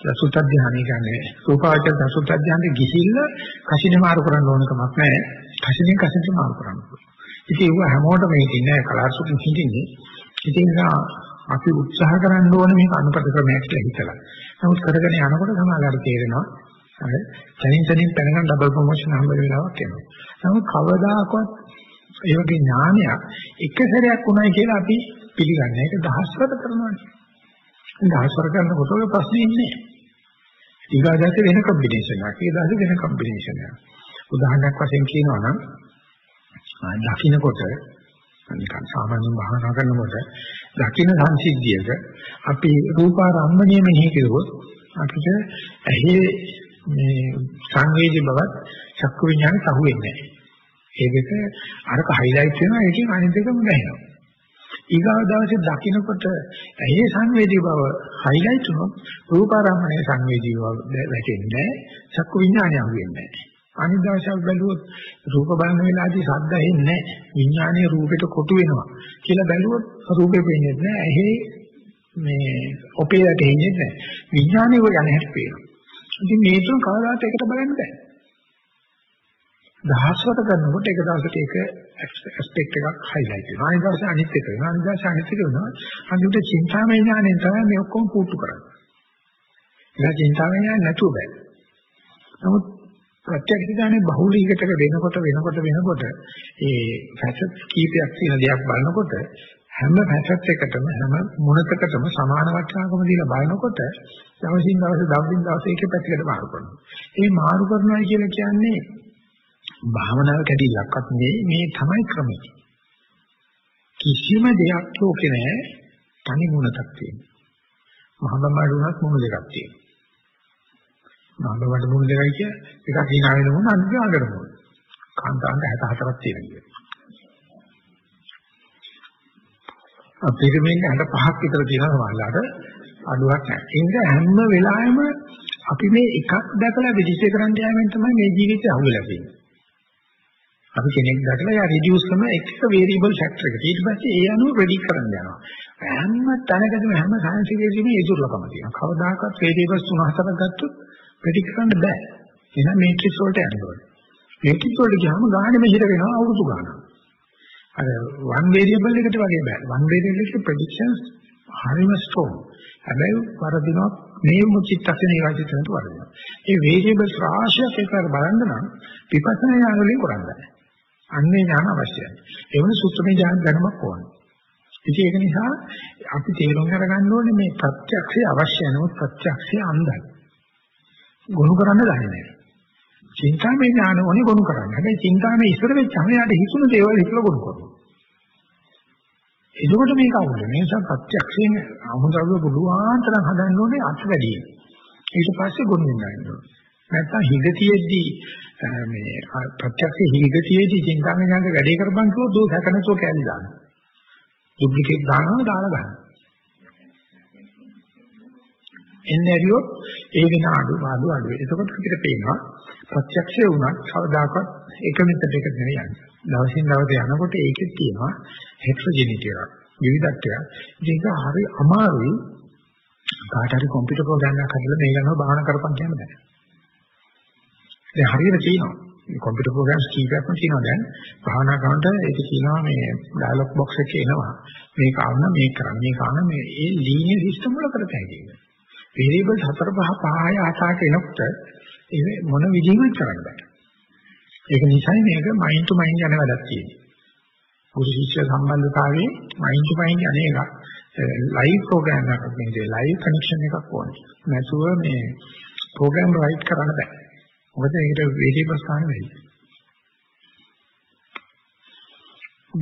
සසුත් අධ්‍යානය කියන්නේ රූපාවචර සසුත් අධ්‍යානෙ ගිහිල්ලා කසිනේ මාරු කරන්න ඕන කමක් නැහැ. කසිනේ කසිනේ මාරු කරන්න ඕනේ. ඉතින් ඒව හැමෝටම ඉන්නේ කලාසුකින් හිටින්නේ. ඉතින් අපි උත්සාහ කරන්න ඕනේ මේක අනුපත ක්‍රමයක් කියලා හිතලා. නමුත් කරගෙන යනකොට තමයි අපිට තේරෙනවා අර තනින් තනින් පැනගෙන ඩබල් ප්‍රොමෝෂන් හම්බ වෙලාවක් එනවා. නමුත් කවදාකවත් ඒ වගේ ඥානයක් එක සැරයක් උනායි කියලා අපි පිළිගන්නේ. ඒක දහස්වර කරනවානේ. දහස්වර කරනකොට ඔය ප්‍රශ්නේ ඉන්නේ. ඊගාදාසේ වෙන කම්බිනේෂන් එකක්. ඒ දාසේ වෙන කම්බිනේෂන් එකක්. උදාහරණයක් වශයෙන් කියනවා නම් දකින්නකොට නිකන් සාමාන්‍යයෙන් භාවනා කරනකොට දකින්න සංසිද්ධියක අපි රූපාරම්මණය මෙහි කෙරුවොත් අපිට ඇහි මේ සංවේදී බවත් චක්කු විඥානේ සහු වෙන්නේ නැහැ. ඒකෙත් අරක හයිලයිට් වෙනවා ඒකෙන් අනිත් එකම ගහනවා. ඊගාව දවසේ දකින්නකොට ඇහි සංවේදී බව හයිලයිට් වුණොත් රූපාරම්මණය සංවේදී බව වැටෙන්නේ නැහැ. චක්කු විඥානය අහු වෙන්නේ නැහැ. අනිත් දවසක් බැලුවොත් රූප බලන වෙලාවේදී ශබ්ද ඇහෙන්නේ නැහැ. විඥානීය රූපෙට කොටු වෙනවා කියලා බැලුවොත් රූපේ පේන්නේ නැහැ. ඇහි මේ ඔපේ වැටෙන්නේ නැහැ. විඥානීය යන හැටි පේනවා. ඉතින් මේ තුන කවදාවත් එකට බලන්න බෑ. දහස්වර කරනකොට එක දවසට ඒක ඇස්පෙක්ට් එකක් හයිලයිට් වෙනවා. අනිත් දවසේ අනිත් එක වෙනවා. අනිත් දවසේ අනිත් එක වෙනවා. අනිත් චින්තාමය ඥාණයෙන් තමයි මේ ඔක්කොම පුටු කරන්නේ. ඒක චින්තාමය ඥාන නැතුව බෑ. නමුත් ප්‍රත්‍යක්ෂ ඥානේ බහුලීකට වෙනකොට වෙනකොට වෙනකොට ඒ ෆැසට්ස් කීපයක් තියෙන දෙයක් බලනකොට හැම ෆැසට් එකටම හැම මොනකටම සමාන වටිනාකම දීලා බලනකොට දවසින් දවස දවසින් දවස එක පැත්තකට මාරු කරනවා. මේ මාරු කරනවා කියලා කියන්නේ භාවනාව කැඩිලක්වත් නෙවෙයි මේ තමයි ක්‍රමය. කිසිම දෙයක් ලෝකේ නැහැ තනි මොනක් තියෙනවා. මහබඹාඩුණත් මොන දෙකක් තියෙනවා. නාගවට මොන දෙකයි කිය එකක් hina වෙන මොන අනිත් ආගර මොන. කාන්තාංග 64ක් තියෙනවා. අපිට මේක 65ක් විතර තියෙනවා සමහරවිට අඩුවක් නැහැ. ඒක හැම වෙලාවෙම අපි මේ එකක් දැකලා විදිහට කරන්න යෑමෙන් තමයි මේ ජීවිතය අහුවෙලා තියෙන්නේ. අපි කෙනෙක් දැකලා යා රිඩියුස් කරන එක වේරියබල් ෆැක්ටර් එක. ඊට පස්සේ ඒ අනුව ප්‍රෙඩික් කරන්න යනවා. හැම තැනකදීම හැම සයන්ස් එකේදීම ඒ දුර්ලභම තියෙනවා. කවදාකවත් වේරියබල්ස් තුන හතරක් ගත්තොත් ප්‍රෙඩික් කරන්න බෑ. එහෙනම් මේට්‍රික්ස් වලට යන්න ඕනේ. මේට්‍රික්ස් වලට ගියාම ගානේ මෙහෙර වෙනවා අවුරුදු ගානක්. අර වන් වේරියබල් එකට වගේ බෑ. වන් වේරියබල් එකේ ප්‍රෙඩික්ෂන්ස් හරිම ස්ට්‍රෝං. හැබැයි වරදිනවා මේ මුචිත්තක්ෂණේ වාචිතනට වරදිනවා. ඒ වේරියබල්ස් රාශියක් එකතර බලන්න නම් විපස්සනා ඥාන වලින් කරන්න බෑ. අන්නේ ඥාන අවශ්‍යයි. ඒ වුණ සුත්තමේ ඥාන ධර්මයක් ඕනේ. ඉතින් ඒක නිසා අපි තේරුම් අරගන්න ඕනේ මේ ප්‍රත්‍යක්ෂය අවශ්‍ය නමුත් ප්‍රත්‍යක්ෂය අන්ධයි. ගොනු කරන්න දන්නේ නැහැ. චින්තාමය ඥාන ඕනේ ගොනු කරන්න. හැබැයි චින්තාමය ඉස්සර වෙච්චම යාට හිතුණු දේවල් හිතලා ගොනු කරනවා. එතකොට මේක අවුල. මේ නිසා ප්‍රත්‍යක්ෂයෙන් අමුද්‍රව්‍ය පුළුවන් තරම් හදන්න ඕනේ අත් වැඩි. ඊට පස්සේ ගොනු වෙන්න ඕනේ. නැත්තම් හිගතියෙද්දී මේ ප්‍රත්‍යක්ෂ හිගතියෙද්දී චින්තාමය ඥාන වැඩි කරපන් කිව්වොත් දෝෂ හැකනසෝ කැලි දානවා. ඩුප්ලිකේට් දානවා දාලා ගන්නවා. එන්නේ ඇරියොත් ඒ වෙන අඩු අඩු අඩු. එතකොට අපිට පේනවා ප්‍රත්‍යක්ෂය වුණත් කවදාකවත් එක මෙතට එක නෙවෙයි යන්නේ. දවසින් දවස යනකොට ඒකෙත් තියෙනවා හෙට්‍රොජෙනිටි එකක්. විවිධත්වයක්. ඒක හරි අමාරුයි. කාට හරි කම්පියුටර් ප්‍රෝග්‍රෑම් එකක් හදලා මේ ගන්නවා බාහන කරපන් කියන්න බෑ. දැන් හරියට තියෙනවා. මේ කම්පියුටර් ප්‍රෝග්‍රෑම්ස් කීපයක්ම තියෙනවා දැන්. භාවනා කරනකොට ඒක කියනවා මේ ඩයලොග් බොක්ස් එකේ එනවා. මේක ආවම මේක කරන්න. මේක ආවම මේ ඒ ලීනියර් සිස්ටම් වල කරතයි කියන්නේ. වේරියබල් හතර පහ පහය ආකාරයට එනකොට ඒ මොන විදිහකට කරන්න බෑ. ඒක නිසායි මේක මයින්ඩ් ටු මයින්ඩ් යන වැඩක් තියෙන්නේ. ගුරු ශිෂ්‍ය සම්බන්ධතාවයේ මයින්ඩ් ටු මයින්ඩ් යන එක ලයිව් ප්‍රෝග්‍රෑම් එකක් නෙවෙයි ලයිව් කනෙක්ෂන් එකක් ඕනේ. නැතුව මේ ප්‍රෝග්‍රෑම් රයිට් කරන්න බෑ. මොකද ඒකට වේරියබල් ස්ථාන වෙයි.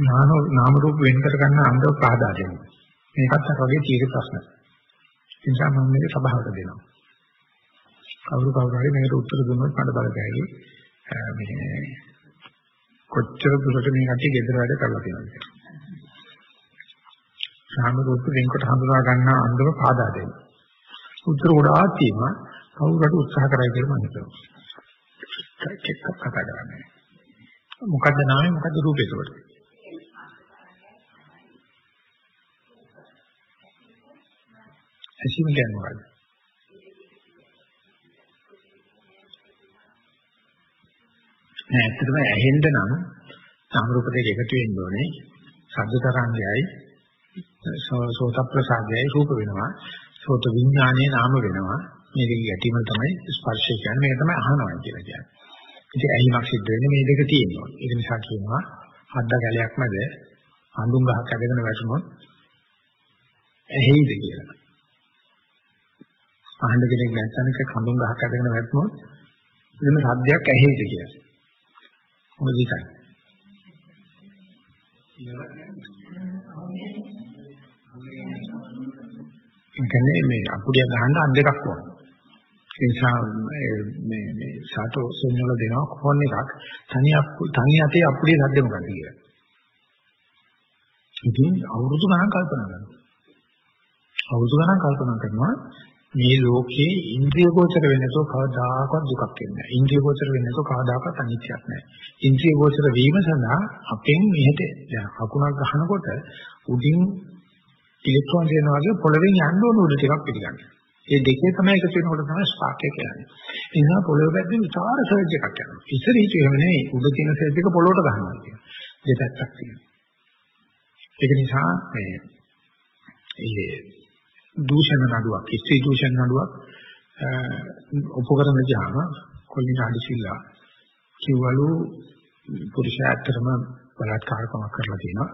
නාම නාම රූප වෙන් කර ගන්න අංග ප්‍රාදාය දෙනවා. මේකත් අර වගේ තීර ප්‍රශ්න. ඒ නිසා මම මේක සභාවට දෙනවා. කවුරු කවුරු හරි මේකට උත්තර දුන්නොත් මට බලපෑයි. මේ කොච්චර දුරට මේ කට්ටිය ගෙදර වැඩ කරලා තියෙනවද කියලා. සාම රූප වෙන්කොට හඳුනා ගන්න අන්දම පාදා දෙන්න. උත්තර ගොඩාක් තියෙනවා. කවුරුකට උත්සාහ කරයි කියලා මම හිතනවා. ඒක කතා කරන්නේ. මොකද්ද නාමය මොකද්ද රූපේ ඒකට? ඇසීම කියන්නේ මොකද්ද? නෑ ඇත්තටම ඇහෙන්න නම් නාම රූප දෙක එකතු වෙන්න ඕනේ. ශබ්ද තරංගයයි සෝත ප්‍රසාදයයි රූප වෙනවා. සෝත විඥානයේ නාම වෙනවා. මේ දෙක ගැටීම තමයි ස්පර්ශය කියන්නේ. මේක තමයි අහනවා කියලා කියන්නේ. ඉතින් ඇහිමක් සිද්ධ වෙන්නේ මේ දෙක තියෙනවා. ඒක නිසා කියනවා හද්ද ගැලයක් මැද හඳුන් ගහක් ඇදගෙන වැටුනොත් ඇහෙයිද කියලා. අහන්න කෙනෙක් නැත්නම් ඒක හඳුන් ගහක් ඇදගෙන වැටුනොත් එන්න සද්දයක් ඇහෙයිද කියලා. මොකද ඒකයි. ඒ කියන්නේ මේ අපුඩිය ගහන්න අත් දෙකක් ඕන. ඒ නිසා මේ මේ සාතෝ සෙන්නල දෙනවා ෆෝන් එකක් තනි තනි අතේ අපුඩිය සද්ද මොකක්ද කියලා. ඉතින් අවුරුදු ගණන් කල්පනා කරනවා. අවුරුදු ගණන් කල්පනා කරනවා මේ ලෝකේ ඉන්ද්‍රිය ගෝචර වෙන්නසෝ කවදාකවත් දුකක් එන්නේ නැහැ. ඉන්ද්‍රිය ගෝචර වෙන්නසෝ කවදාකවත් අනිත්‍යයක් නැහැ. ඉන්ද්‍රිය ගෝචර වීම සඳහා අපෙන් මෙහෙට දැන් අකුණක් ගහනකොට උඩින් ඉලෙක්ට්‍රෝන දෙනවා වගේ පොළවෙන් යන්න ඕන උඩ ටිකක් පිළිගන්න. මේ දෙකේ තමයි එකතු වෙනකොට තමයි ස්පාර්ක් එක කියන්නේ. ඒ නිසා පොළොව පැත්තෙන් විචාර සර්ජ් එකක් යනවා. ඉස්සර හිතුවේම නෙවෙයි උඩ තියෙන සර්ජ් එක පොළොවට ගහනවා කියන. දෙපැත්තක් තියෙනවා. ඒක නිසා මේ ඒ දූෂණ නඩුවක්, ස්ත්‍රී දූෂණ නඩුවක් උපකරණ ජාම කොල්ලින අඩිසිලා කිව්වලු පුරුෂයා ඇත්තටම බලාත්කාරකමක් කරලා තියෙනවා.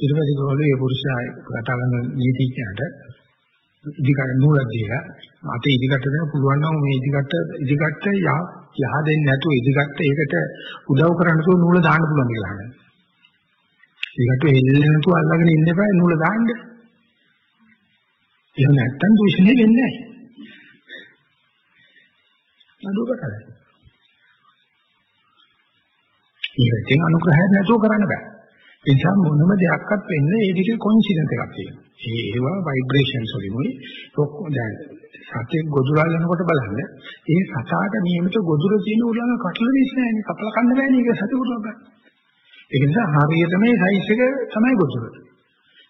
ඊට පස්සේ ගෝලේ මේ පුරුෂයා කතා කරන නීතිඥයාට ඉදිකට නූලක් දීලා අත ඉදිකට දෙන්න පුළුවන් නම් මේ ඉදිකට ඉදිකට යහ යහ දෙන්නේ නැතුව ඉදිකට ඒකට උදව් කරන්න තුන නූල දාන්න පුළුවන් කියලා අහනවා. ඉදිකට හෙල්ලෙන්නේ නැතුව අල්ලගෙන ඉන්න එපා නූල දාන්න. එහෙම නැත්තම් දූෂණය වෙන්නේ නැහැ. නඩුවකට. ඒකෙන් අනුග්‍රහය නැතුව කරන්න බෑ. ඒ නිසා මොනම දෙයක්වත් වෙන්නේ ඒ විදිහේ කොයින්සිඩන්ස් එකක් තියෙනවා. ඒ ඒවා ভাইබ්‍රේෂන්ස් වලින්ුයි ඔක්කොම දැන් සතේ ගොදුරල් යනකොට බලන්න ඒ සතාට නියමිත ගොදුර තියෙන උලන කටල දෙස් නැහැ කපල කන්න බෑනේ ඒක සතේ ගොදුර බෑ. ඒක නිසා හරියට මේ සයිස් එක තමයි ගොදුර.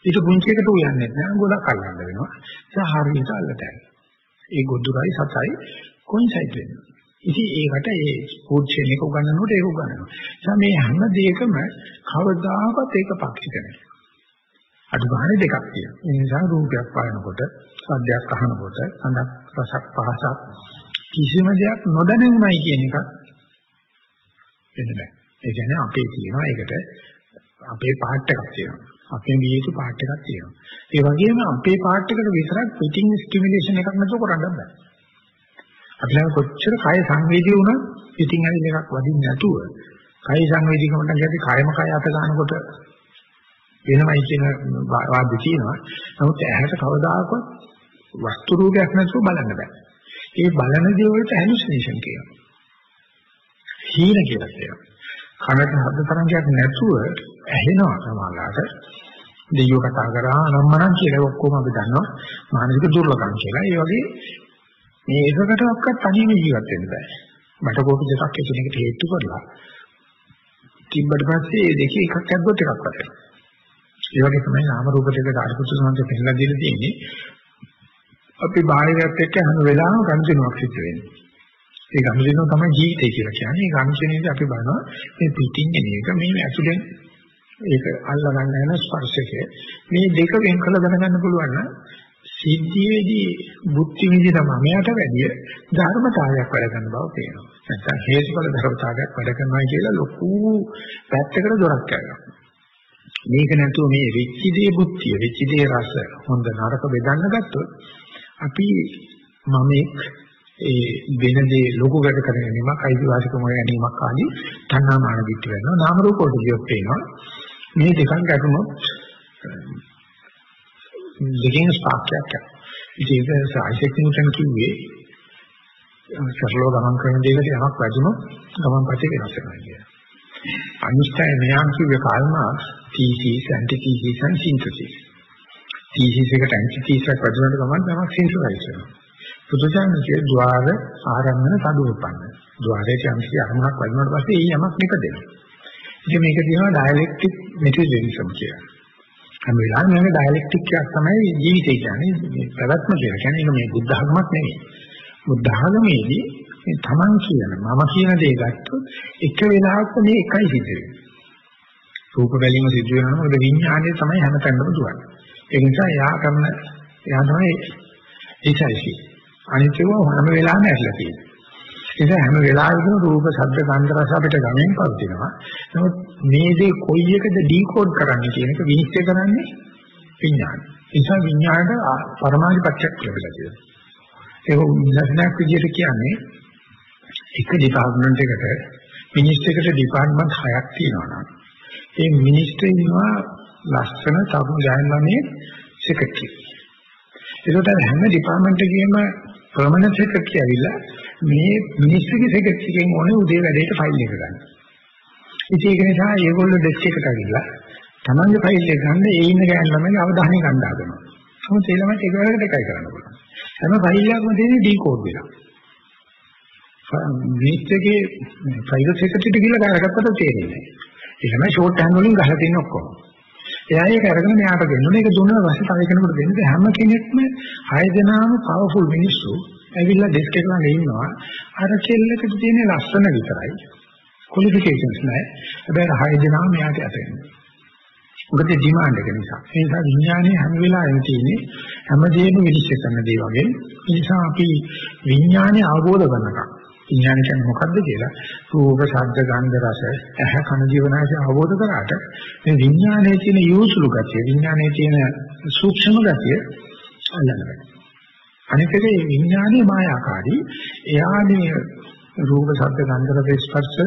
ඊට පුංචි එකට උයන්නේ නැහැ ගොඩක් අල්ලන්න වෙනවා. ඒක හරියට අල්ලතයි. ඒ ගොදුරයි සතයි කොයින්සයිඩ් වෙනවා. ඉතින් ඒකට ඒ ෆුඩ් චේන් එක උගන්වනකොට ඒක උගන්වනවා. ඒ මේ හැම දෙයකම කවදාකවත් ඒක පාක්ෂික නැහැ. අඩු ගානේ දෙකක් තියෙනවා. ඒ නිසා රූපයක් බලනකොට, සද්දයක් අහනකොට, අඳක් රසක් පහසක් කිසිම දෙයක් නොදැනෙන්නයි කියන එක වෙන්න බෑ. ඒ කියන්නේ අපේ තියෙනවා ඒකට අපේ පාර්ට් එකක් තියෙනවා. අපේ විය යුතු පාර්ට් එකක් තියෙනවා. ඒ වගේම අපේ පාර්ට් එකට විතරක් පිටින් ස්ටිමියුලේෂන් එකක් නැතුව කරන්න බෑ. අපි ළඟ කොච්චර කය සංවේදී වුණත් පිටින් ඇවිත් එකක් වදින්න නැතුව කය සංවේදීකමට ගැටි කයම කය අත ගන්නකොට වෙනමයි කියන වාද්‍ය තියෙනවා. නමුත් ඇහැට කවදාකවත් වස්තු රූපයක් නැතුව බලන්න බෑ. ඒ බලන දේ වලට හැලුසිනේෂන් කියනවා. හීන කියලා කියනවා. කනට හද තරංගයක් නැතුව ඇහෙනවා සමහරවිට. දෙයියෝ කතා කරා අනම්මනම් කියලා ඔක්කොම අපි දන්නවා මානසික දුර්ලභකම් කියලා. ඒ වගේ මේ එකකටවත් තනියම ජීවත් වෙන්න බෑ. මට කෝපි දෙකක් එකිනෙකට හේතු කරලා තිබ්බට පස්සේ මේ දෙකේ එකක් ඇද්දොත් එකක් වටේ. ඒ වගේ තමයි නාම රූප දෙක කාර්යකුතු සංකේත පෙන්නලා දීලා තියෙන්නේ. අපි බාහිරත් එක්ක හැම වෙලාවෙම ගනුදෙනුවක් සිද්ධ වෙන්නේ. ඒ ගනුදෙනුව තමයි ජීවිතය කියලා කියන්නේ. ඒ ගනුදෙනුවේදී අපි බලනවා මේ පිටින් එන එක මේ ඇතුලෙන් ඒක අල්ල ගන්න යන ස්පර්ශකය. මේ දෙක වෙන් කළ දැනගන්න පුළුවන් නම් සිද්ධියේදී බුද්ධි විදිහට මමයට වැඩිය ධර්මතාවයක් වැඩ කරන බව පේනවා. නැත්නම් හේතුඵල ධර්මතාවයක් වැඩ කරනවා කියලා ලොකු පැත්තකට දොරක් කරනවා. මේක නැතුව මේ වෙච්ච දේ බුද්ධිය, වෙච්ච දේ රස හොඳ නරක බෙදන්න ගත්තොත් අපි මමෙක් ඒ වෙන දේ ලොකු ගැට කරගැනීමක් අයිතිවාසිකම ගැනීමක් ආදී තණ්හාමාන දිට්ඨිය වෙනවා. නාම රූප වලට කියොත් පේනවා. මේ දෙකන් ගැටුණොත් දෙකෙන් ස්පාක්යක් යනවා. ඉතින් ඒක සායිසෙක් නිව්ටන් කිව්වේ සරලව ගමන් කරන දෙයකට යමක් වැදුනොත් ගමන්පතේ වෙනස් වෙනවා කියන. අනිස්ටයින් මෙයන් කිව්වේ Karl Marx thesis antithesis and synthesis. Thesis එකට ඇන්ටිතීස් එකක් වැදුනට ගමන් තමයි synthesize වෙනවා. පුදුජානකේ ద్వාර ආරම්භන සාදුපන්න. ద్వාරයේ යම්කි අරමුණක් වැදුනට පස්සේ ඒ යමක් නිකදෙනවා. ඉතින් මේක දිහා ඩයලෙක්ටික් මෙටීරියලිසම් කියලා. හැම වෙලාවෙම මේක ඩයලෙක්ටික් එකක් තමයි ජීවිතය කියන්නේ මේ පැවැත්ම කියලා. කියන්නේ මේ බුද්ධ ධර්මයක් නෙවෙයි. බුද්ධ ධර්මයේදී මේ Taman කියන මම කියන දේ ගත්තොත් එක වෙලාවක මේ එකයි සිද්ධ වෙන්නේ. රූප බැලීම සිද්ධ වෙනවා මොකද විඥානය තමයි හැමතැනම දුවන්නේ. ඒ නිසා යා කරන යා තමයි ඒසයිසි. අනිත් ඒවා හැම වෙලාවෙම ඇట్లా තියෙනවා. ඒක හැම වෙලාවෙම රූප, ශබ්ද, ගන්ධ, රස අපිට ගමෙන් පවතිනවා. නමුත් මේ දේ කොයි එකද ඩිකෝඩ් කරන්නේ කියන එක විනිශ්චය කරන්නේ විඥාන. ඒ නිසා විඥාණයට පරමාධිපත්‍යක් ලැබිලා තියෙනවා. ඒක විඥානයක් විදිහට කියන්නේ එක ඩිපාර්ට්මන්ට් එකට මිනිස්ටර් එකට ඩිපාර්ට්මන්ට් හයක් තියෙනවා නම් ඒ මිනිස්ටර් ඉන්නවා ලස්සන තරුණ ගෑනුනේ සෙක්‍රටරි. ඒකට හැම ඩිපාර්ට්මන්ට් එකේම පර්මනන්ට් සෙක්‍රටරි ඇවිල්ලා මේ මිනිස්සුගේ සෙක්‍රටරියෙන් ඕනේ උදේ වැඩේට ෆයිල් එක ගන්න. ඉතින් ඒක නිසා ඒගොල්ලෝ ඩෙස්ක් එකට ඇවිල්ලා තමන්ගේ ෆයිල් එක ගන්න ඒ ඉන්න ගෑන ළමයි අවධානය ගන්න හදනවා. නමුත් ඒ ළමයිට එක වෙලකට එකයි කරන්න පුළුවන්. හැම ෆයිල් එකක්ම තියෙන්නේ ඩිකෝඩ් වෙලා. මිනිස්සුගේ ෆයිල් සෙක්‍රටරියට ගිහලා ගහකට තේරෙන්නේ නැහැ. ඒ ළමයි ෂෝට් හෑන්ඩ් වලින් ගහලා තියෙන ඔක්කොම. එයා ඒක අරගෙන මෙයාට දෙන්නුනේ ඒක දුන්නා පස්සේ තව කෙනෙකුට දෙන්නේ හැම කෙනෙක්ම හය දෙනාම පවර්ෆුල් මිනිස්සු ඇවිල්ලා ඩෙස්ක් එක ළඟ ඉන්නවා. අර කෙල්ලකට තියෙන ලස්සන විතරයි. ක්වොලිෆිකේෂන්ස් නැහැ හැබැයි හය දෙනාම මෙයාට අතෙන්නේ මොකද ඩිමාන්ඩ් එක නිසා. ඒ නිසා විඥානයේ හැම වෙලාවෙම තියෙන්නේ හැමදේම විනිශ්චය කරන දේ වගේ. ඒ නිසා අපි විඥානය අවබෝධ කරගන්නවා විඥාන කියන්නේ මොකද්ද කියලා? රූප, ශබ්ද, ගන්ධ, රස, ඇහ, කන, ජීවනාශය අවබෝධ කරාට මේ විඥානයේ තියෙන යොසුළු ගතිය, විඥානයේ තියෙන සූක්ෂම ගතිය අල්ලන්න බෑ. අනිත් එක මේ විඥානයේ මායාකාරී. එයාගේ රූප, ශබ්ද, ගන්ධ, රස, ස්පර්ශ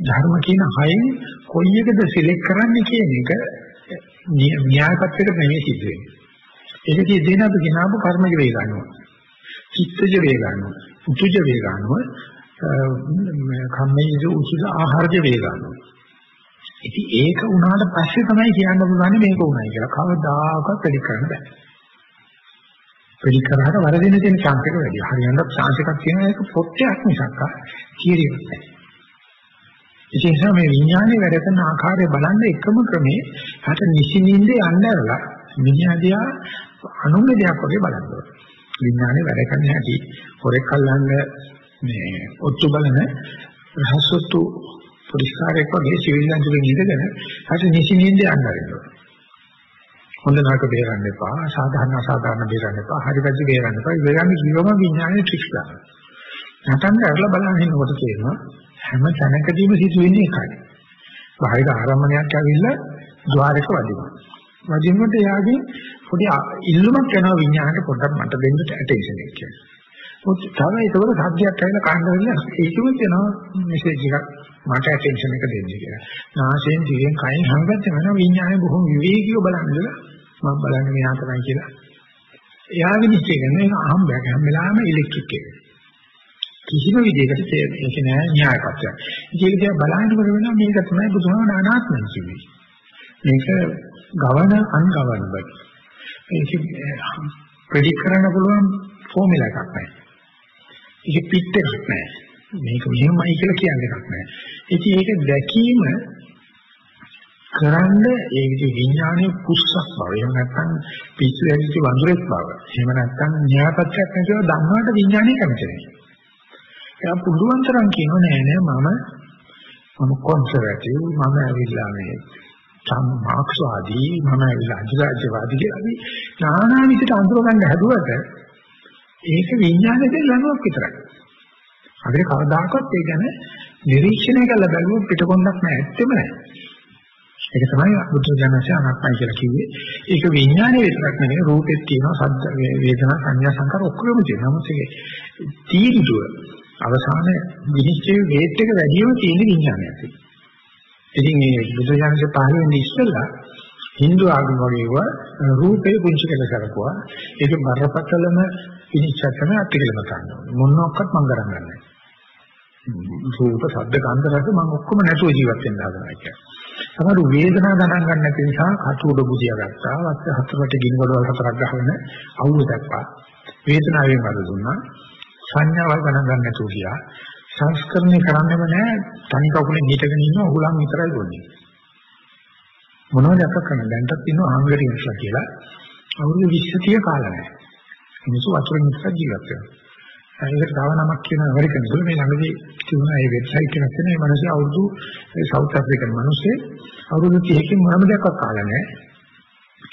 ධර්ම කියන හයෙන් කොයි එකද සිලෙක්ට් කරන්නේ කියන එක න්‍යායපත්‍රයකට නෙමෙයි සිද්ධ වෙන්නේ. ඒකදී දෙන අපි ගినాපු කර්මජ වේ ගන්නවා. චිත්තජ වේ ගන්නවා. උතුජ වේ ගන්නවා. කම්මේජ උසුද ආහාරජ වේ ගන්නවා. ඉතින් ඒක උනාට පස්සේ තමයි කියන්න පුළුවන් මේක උනායි කියලා. කවදාකවත් පිළි කරන්න බෑ. පිළි කරාට වරදින තියෙන chance එක වැඩි. හරියටම chance එකක් තියෙන එක පොට්ටයක් මිසක් කීරියක් නෑ. ඒ නිසා මේ විඥානේ වැඩ කරන ආකාරය බලන්න එකම ක්‍රමේ හට නිසින්ින්ද යන්නරලා විඥාදියා අනුන්ගේ දෙයක් වගේ බලන්න ඕනේ. විඥානේ වැඩ කරන හැටි හොරෙක් අල්ලන්න මේ ඔත්තු බලන රහසොත්තු පරිස්කාරයක් වගේ සිවිල් අංශුලෙන් ඉඳගෙන හට නිසින්ින්ද යන්නරිනවා. හොඳ නරක බේරන්න එපා, සාධාරණ අසාධාරණ බේරන්න එපා, හරි වැරදි බේරන්න එපා. බේරන්නේ කිව්වම විඥානේ ට්‍රික්ස් ගන්නවා. නැතන් කරලා බලන්න ඉන්නකොට තේරෙනවා හැම තැනකදීම සිදුවෙන්නේ එකයි. බාහිර ආරම්භණයක් ඇවිල්ලා ద్వාරයක වදිනවා. වදිනකොට එයාගේ පොඩි ඉල්ලුමක් යනවා විඤ්ඤාණයට පොඩ්ඩක් මට දෙන්න ඇටෙන්ෂන් එක කියලා. මොකද තව ඒකවල සබ්ජෙක්ට් ඇවිල්ලා කාණ්ඩ වෙලා ඒකෙම දෙනවා මෙසේජ් එකක් මට ඇටෙන්ෂන් එක දෙන්න කියලා. නාසයෙන් දිවෙන් කයින් හැමගත්තම වෙනවා විඤ්ඤාණය බොහොම විවේකීව බලන්නේ මම බලන්නේ මෙහා තමයි කියලා. එයා විනිශ්චය කරන එක අහම්බයක් හැම වෙලාවෙම ඉලෙක්ට්‍රික් එක. කිසිම විදිහකට ඒක නෑ න්‍යායපත්‍යක්. ඒක දිහා බලනකොට වෙනවා මේක තමයි බුදුහාම අනාත්මයි කියන්නේ. මේක ගවන අන්ගවනබල්. ඒක ප්‍රෙඩික් කරන්න පුළුවන් ෆෝමියුලා එකක් නැහැ. ඒක පිට එකක් නැහැ. මේක මෙහෙමයි කියලා කියන්නේ එකක් නැහැ. ඉතින් ඒක දැකීම කරන්න ඒ විදිහ විඥානයේ කුස්සක් බව. එහෙම නැත්නම් පිස්සු ඇවිත් වඳුරෙක් බව. එහෙම නැත්නම් න්‍යායපත්‍යක් නැතිව ධම්මාට විඥානය කැමති නැහැ. එයා පුළුවන් තරම් කියනවා නෑ නෑ මම මම කොන්සර්වටිව් මම ඇවිල්ලා මේ සම් මාක්ස්වාදී මම ඇවිල්ලා අධිරාජ්‍යවාදී කියලා අපි নানা විදිහට අඳුර ගන්න හැදුවට ඒක විඥානයේ ලනුවක් විතරයි. අපිට කවදාකවත් ඒ ගැන නිරීක්ෂණය කරලා බැලුවොත් පිටකොන්දක් නෑ ඇත්තෙම නෑ. ඒක තමයි බුද්ධ ජනසය අනාත්මයි කියලා කිව්වේ. ඒක විඥානයේ විතරක් නෙවෙයි රූපෙත් තියෙනවා, සද්ද වේදනා සංඥා සංකාර ඔක්කොම තියෙනවා. නමුත් ඒක තීන්දුව අවසාන විනිශ්චය වේත් එක වැඩිම තියෙන විඥානයක්. ඉතින් මේ බුදු දහමේ පහළ වෙන්නේ ඉස්සෙල්ලා Hindu ආගම වගේව රූපේ පුංචි කියලා කරකුවා. ඒක බරපතලම විනිශ්චය තමයි අත්තිකලම ගන්නවා. මොනක්වත් මම කරන්නේ නැහැ. රූප, ශබ්ද, ගන්ධ, රස මම ඔක්කොම නැතුව ජීවත් වෙන්න හදනවා කියන්නේ. සමහර වේදනා ගණන් ගන්න නැති නිසා කටුඩ බුදියා ගත්තා. වත් හතරට ගිනකොඩවල් හතරක් ගහගෙන අවුල දැක්කා. වේදනාවෙන් වද දුන්නා. සංඥාවල් ගණන් ගන්න නැතුව ගියා. සංස්කරණය කරන්නෙම නැහැ. තනි කකුලෙන් හිටගෙන ඉන්න උහුලන් විතරයි ගොන්නේ. මොනවද අප කරන දැන්ටත් ඉන්න ආංගරින්ස්ලා කියලා. අවුරුදු 20 30 කාලා නැහැ. මිනිස්සු වතුරෙන් විතර ජීවත් වෙනවා. ඒකට තව නමක් කියන ඇමරිකන් වල මේ ළඟදී තිබුණා ඒ වෙබ්සයිට් එකක් තියෙන මේ මිනිස්සු අවුරුදු සවුත් අප්‍රිකන් මිනිස්සු අවුරුදු 30කින් මොනම දෙයක්වත් කාලා නැහැ.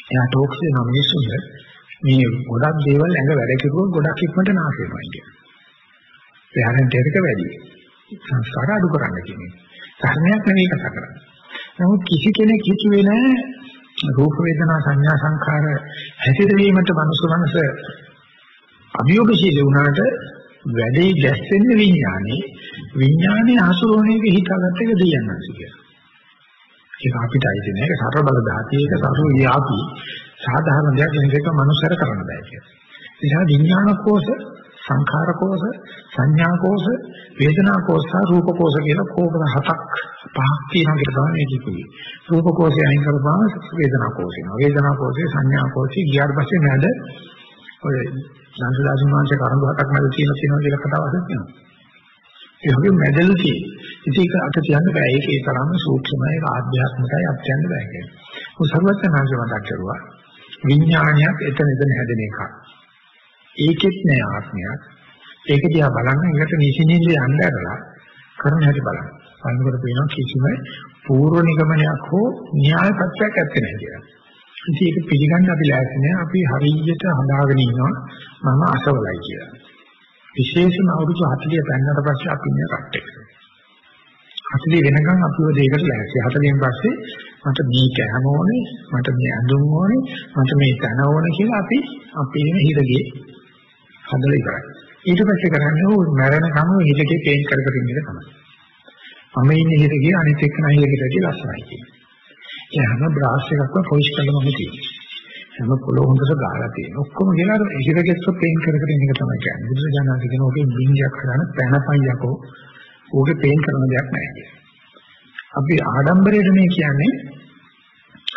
එයා ටෝක්ස් දෙනවා මිනිස්සුන්ට මේ ගොඩක් දේවල් ඇඟ වැඩ කෙරුවොත් ගොඩක් ඉක්මනට නාශ වෙනවා කියන්නේ. එයාට ටෙරික වැඩි. සංස්කාර අඩු කරන්න කියන්නේ. ධර්මයක් නෙවෙයි කතා කරන්නේ. නමුත් කිසි කෙනෙක් හිතුවේ නැහැ රූප වේදනා සංඥා සංඛාර හැසිරවීමට මනුස්ස මනස අභියෝගශීලී වුණාට වැඩේ ගැස්සෙන්නේ විඥානේ විඥානේ අසුරෝණයක හිතාගත්ත එක දෙයන්නස් කියලා. ඒක අපිට අයිති නෑ ඒක සර්ව බල ධාතියක සරු යාපි සාධාරණ දෙයක් නෙවෙයික මනුස්සර කරන්න බෑ කියලා. ඒ නිසා විඥාන කෝෂ සංඛාර කෝෂ සංඥා කෝෂ වේදනා කෝෂ රූප කෝෂ කියලා කෝපද හතක් පහක් තියෙනවා කියලා තමයි මේක කිව්වේ. රූප කෝෂය අයින් කරපුවාම වේදනා කෝෂය වෙනවා. වේදනා කෝෂය සංඥා කෝෂය ගියාට පස්සේ නැද ඔය සංසදාසි මාංශ කරුණු හතක් නැද තියෙනවා කියනවා කියලා කතාවක් තියෙනවා. ඒ වගේ මැදල් තියෙන්නේ. ඉතින් ඒක අත තියන්න බෑ. ඒක ඒ තරම්ම සූක්ෂමයි ආධ්‍යාත්මිකයි අත්‍යන්ත බෑ කියන්නේ. උසර්වඥාන්සේ මතක් කරුවා විඥානයක් එතන එතන හැදෙන එකක්. ඒකෙත් නෑ ආත්මයක්. ඒක දිහා බලන්න එකට නිසින්ින්ද යන්න ඇරලා කරන හැටි බලන්න. බලනකොට පේනවා කිසිම පූර්ව නිගමනයක් හෝ න්‍යාය පත්‍රයක් ඇත්තේ නැහැ කියලා. ඉතින් ඒක පිළිගන්න අපි ලෑස්ති නෑ. අපි හරියට හදාගෙන ඉන්නවා මම අසවලයි කියලා. විශේෂම අවුරුදු 40 පෙන්නට පස්සේ අපි ඉන්නේ රට්ටේ. 40 වෙනකන් අපිව දෙයකට ලෑස්ති. 40න් පස්සේ මට මේ කෑම ඕනේ, මට මේ ඇඳුම් ඕනේ, මට මේ තන ඕනේ කියලා අපි අපේ ඉන්න හිරගේ හදලා ඉවරයි. ඊට පස්සේ කරන්නේ ඕ මරණ කම හිරගේ පේන්ට් කර කර ඉන්න එක තමයි. මම ඉන්නේ හිරගේ අනිත් එක්ක නයි හිරගේ කියලා ලස්සනයි කියන්නේ. ඒ හැම බ්‍රාස් එකක්ම පොලිෂ් කරලා මම තියෙන්නේ. හැම පොළොව හොඳට ගාලා තියෙනවා. ඔක්කොම ගෙනාර හිරගෙස්ස පේන්ට් කර කර ඉන්න එක තමයි කියන්නේ. බුදුසජාණන් කියන ඔකේ බින්ජයක් කරන පැනපන් යකෝ. ඕකේ පේන්ට් කරන දෙයක් නැහැ. අපි ආඩම්බරයට මේ කියන්නේ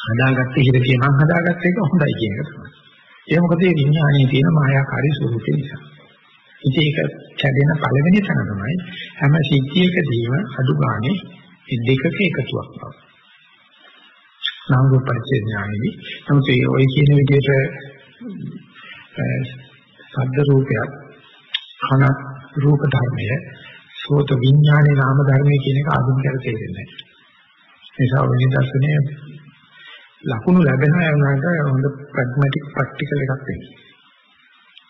හදාගත්ත හිරගේ මං හදාගත්ත එක හොඳයි කියන එක තමයි. ඒ මොකද මේ විඥානයේ තියෙන මායාකාරී ස්වરૂපය නිසා. ඉතින් ඒක කැඩෙන පළවෙනි තැන තමයි හැම සිද්ධියකදීම අඩු ගානේ මේ දෙකක එකතුවක් බව. නාම රූප පරිච්ඡේද ඥානෙදි නමුත් ඒ ඔය කියන විදිහට සද්ද රූපයක් කන රූප ධර්මය සෝත විඥානේ නාම ධර්මයේ කියන එක ආධුනිකයට තේරෙන්නේ නැහැ. ඒ නිසා වෙන දර්ශනයේ ලකුණු ලැබෙනවා ඒ වුණාට හොඳ ප්‍රැග්මැටික් ප්‍රැක්ටිකල් එකක් වෙන්නේ.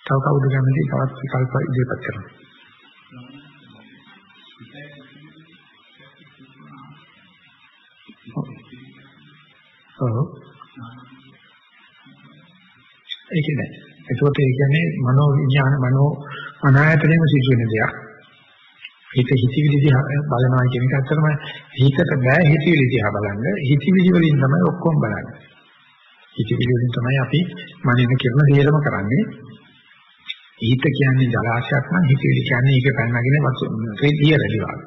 තව කවුද කැමති තවත් විකල්ප ඉදිරිපත් කරනවා. ඔව්. ඒක නෑ. ඒකෝට ඒ කියන්නේ මනෝ විඥාන මනෝ අනායතනෙම සිදුවෙන දෙයක්. හිත හිතවිලි දිහා බලනවා කියන එක ඇත්තටම හිතට බෑ හිතවිලි දිහා බලන්න. හිතවිලි වලින් තමයි ඔක්කොම බලන්නේ. හිතවිලි වලින් තමයි අපි මනින කරන දේරම කරන්නේ. හිත කියන්නේ ජලාශයක් නම් හිතවිලි කියන්නේ ඒක පැනනගෙන රෙදිය රැලි වගේ.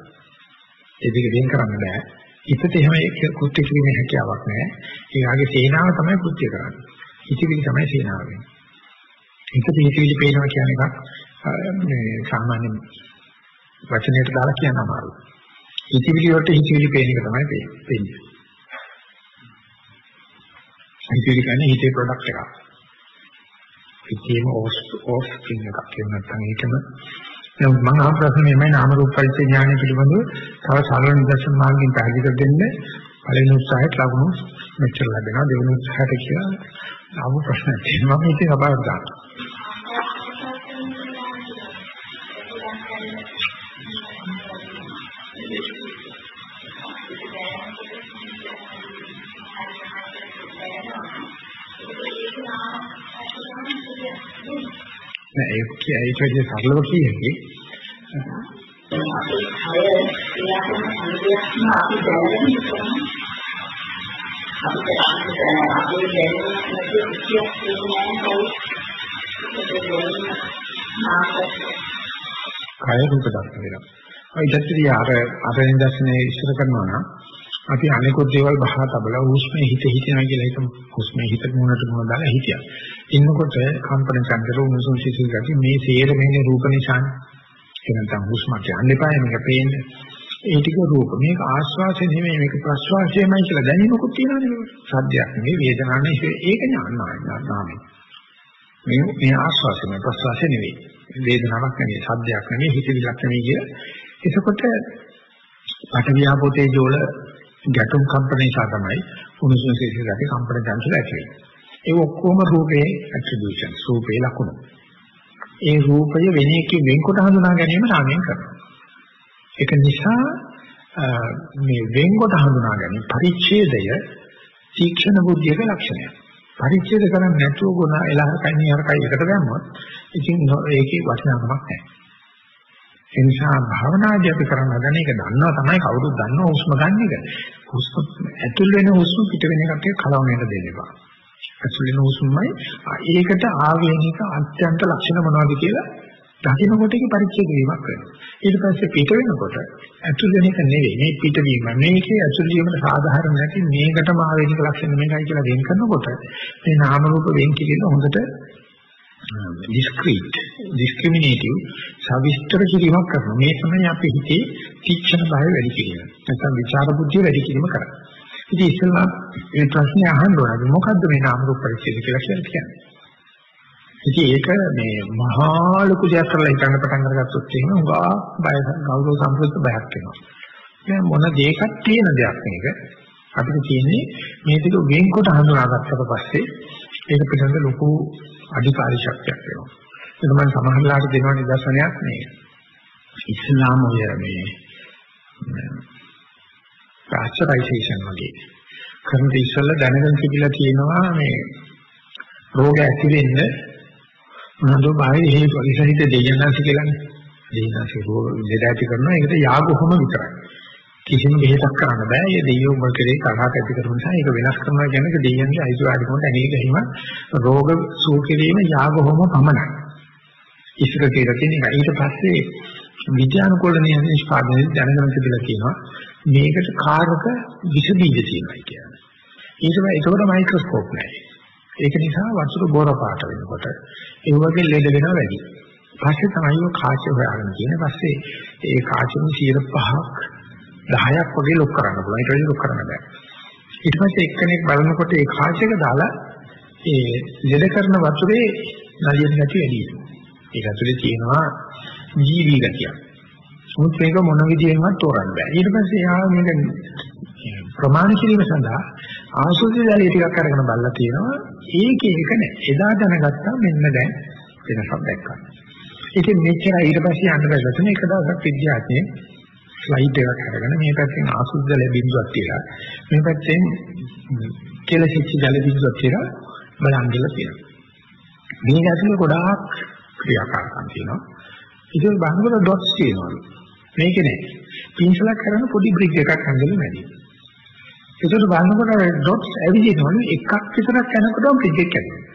ඒ දෙක වෙන් කරන්න බෑ. හිතට එහෙම කෘත්‍ය කිරීමේ හැකියාවක් නැහැ. ඒ වගේ සේනාව තමයි කෘත්‍ය කරන්නේ. හිතවිලි තමයි සේනාව වෙන්නේ. හිතට හිතවිලි පේනවා කියන එකක් මේ සාමාන්‍ය වචනයට දාලා කියන්න අමාරුයි. හිතවිලි වලට හිතවිලි පේන එක තමයි පේන්නේ. හිතවිලි කියන්නේ හිතේ ප්‍රොඩක්ට් එකක්. හිතේම ඕස් ඕස් කියන එකක් කියන නැත්නම් ඒකම දැන් මම අහ ප්‍රශ්නේ මේ නාම රූප පරිච්ඡේ ඥානය පිළිබඳව තව සරල නිදර්ශන මාර්ගයෙන් පැහැදිලි කර දෙන්න. පළවෙනි උත්සාහයට ලබනු මෙච්චර ලැබෙනවා. දෙවෙනි උත්සාහයට කියලා ආව ප්‍රශ්න තියෙනවා. මම ඉතින් අබාර නෑ ඒක ඒක විදිහට සරලව කියන්නේ හය ක්‍රියාත්මක සංකේතන අපි දැනගෙන අපිට අපේ දැනුම නැති කිසියක් කියන්නේ නැහැ කය රූප දක්න වෙනවා. ඔය ඉතින් අර අරින් දර්ශනේ ඉස්සර කරනවා නම් අපි අනිකුත් දේවල් බහා තබලා හුස්මේ හිත හිතනවා කියලා හිතමු. හුස්මේ හිත මොනට මොන දාලා හිතියා. ඉන්නකොට කම්පන චන්දර උණුසුම් සිසිල් ගති මේ සියර මෙහෙන රූප නිසානේ. ඒ නැත්නම් හුස්ම කියන්න එපා මේක පේන්නේ. ඒ ටික රූප. මේක ආස්වාසය නෙමෙයි මේක ප්‍රස්වාසයමයි කියලා දැනීමකුත් තියෙනවානේ. සද්දයක් නෙමෙයි වේදනාවක් නෙමෙයි ඒක ඥානයි. මේ මේ ආස්වාසය නෙමෙයි ප්‍රස්වාසය නෙමෙයි. වේදනාවක් නෙමෙයි සද්දයක් නෙමෙයි හිතවිලක් නෙමෙයි කිය. එතකොට පටවියාපෝතේ ජෝල ගැටුම් කම්පන නිසා තමයි උණුසුම සිසිල් ගති කම්පන චංචල ඇති වෙන්නේ. ඒ ඔක්කොම රූපේ ඇට්‍රිබියුෂන් රූපේ ලක්ෂණ. ඒ රූපය වෙන එකකින් වෙන්කොට හඳුනා ගැනීම නාමයෙන් කරනවා. ඒක නිසා මේ වෙන්කොට හඳුනා ගැනීම පරිච්ඡේදය තීක්ෂණ බුද්ධියක ලක්ෂණයක්. පරිච්ඡේද කරන්නේ නැතුව ගුණ එලහරකයි නිහරකයි එකට දැම්මොත් ඉතින් ඒකේ වටිනාකමක් නැහැ. ඒ නිසා භාවනාදී අපි කරන්න හදන එක දන්නවා තමයි කවුරුත් දන්නවා හුස්ම ගන්න එක. හුස්ම ඇතුල් වෙන හුස්ම පිට වෙන එකට කලවම් වෙන්න දෙන්න එපා. ඇතුල් වෙන හුස්මයි ඒකට ආවේනික අත්‍යන්ත ලක්ෂණ මොනවද කියලා දකින්නකොට ඒක පරිච්ඡේද වීමක් වෙනවා. ඊට පස්සේ පිට වෙනකොට ඇතුල් වෙන එක නෙවෙයි මේ පිටවීම. මේකේ ඇතුල් වීමට සාධාරණ නැති මේකටම ආවේනික ලක්ෂණ මේකයි කියලා වෙන් කරනකොට මේ නාම රූප වෙන් කිරීම හොඳට discrete discriminative සවිස්තර කිරීමක් කරනවා. මේ තමයි අපේ හිතේ තීක්ෂණ භාවය වැඩි කිරීම. නැත්නම් විචාර බුද්ධිය වැඩි කිරීම කරන්නේ. ඉතින් ඉස්සෙල්ලා මේ ප්‍රශ්නේ අහන්න ඕනේ මොකද්ද මේ නාම රූප පරිච්ඡේද කියලා කියන්නේ. ඉතින් ඒක මේ මහා ලොකු දෙයක් කරලා හිතන්න පටන් අරගත්තොත් එහෙනම් උගා බය ගෞරව සම්ප්‍රයුක්ත බයක් වෙනවා. දැන් මොන දෙයක්ක් තියෙන දෙයක් මේක. අපිට තියෙන්නේ මේ දෙක වෙන්කොට හඳුනාගත්තට පස්සේ ඒක පිළිබඳ ලොකු අධිකාරී ශක්තියක් වෙනවා. ඒක මම සමහරලාට දෙන නිදර්ශනයක් මේ. ඉස්ලාම ඔය මේ පාස්චරයිසේෂන් වගේ කරන ඉස්සෙල්ලා දැනගෙන තිබිලා තියෙනවා මේ රෝග ඇති වෙන්න මොනදෝ බාහිර හේතු විසහිත දෙයයන්ාස කියලානේ. දෙයයන්ාස රෝග ලෙඩ ඇති කරනවා ඒකට යාග කොහොම විතරයි. කිසිම බෙහෙතක් කරන්න බෑ. ඒ දෙයියෝ මොකද කරේ තරහක් ඇති කරන නිසා ඒක වෙනස් කරනවා කියන්නේ දෙයියන්ගේ අයිතිවාසිකමට ඇනේක හිම රෝග සූ කිරීම යාග කොහොම පමණයි. ඉස්සර කියලා තියෙන එක. ඊට පස්සේ විද්‍යානුකූල නියම නිෂ්පාදනයේ දැනගෙන තිබිලා කියනවා මේකට කාරක විස බීජ තියෙනවා කියන්නේ. ඊට පස්සේ ඒකට මයික්‍රොස්කෝප් නැහැ. ඒක නිසා වතුර බොර පාට වෙනකොට ඒ වගේ ලෙඩ වෙනවා වැඩි. පස්සේ තමයි ඔය කාච හොයාගෙන තියෙන. පස්සේ ඒ කාචෙන් 5ක් 10ක් වගේ ලොක් කරන්න පුළුවන්. ඒක ලොක් කරන්න බෑ. ඊට පස්සේ එක්කෙනෙක් බලනකොට ඒ කාච් එක දාලා ඒ ලෙඩ කරන වතුරේ නලියෙන් නැති වැඩි. ඒක ඇතුලේ තියෙනවා ජීවි ගතියක්. මුත් මේක මොන විදියෙන්වත් තෝරන්න බෑ. ඊට පස්සේ යා මේක ප්‍රමාණ කිරීම සඳහා ආසුද්ධි ජලය ටිකක් අරගෙන බලලා තියෙනවා. ඒකේ එක නෑ. එදා දැනගත්තා මෙන්න දැන් වෙනසක් දැක්කා. ඉතින් මෙච්චර ඊට පස්සේ යන්න බැලුවම එක දවසක් විද්‍යාඥයෙක් ස්ලයිඩ් එකක් අරගෙන මේ පැත්තෙන් ආසුද්ධ ජල බිඳුවක් තියලා මේ පැත්තෙන් කෙලසිච්ච ජල බිඳුවක් තියලා බලන් ගිහලා තියෙනවා. මේ ඇතුලේ ගොඩාක් ක්‍රියාකාරකම් තියෙනවා. ඉතින් බංගල ඩොට්ස් තියෙනවා. මේක නෑ. පින්සලක් කරන පොඩි බ්‍රික් එකක් අඳගෙන වැඩි. ඒකට බලනකොට ඩොට්ස් ඇවිදිනවනේ එකක් විතරක් යනකොටම බ්‍රික් එක කැඩෙනවා.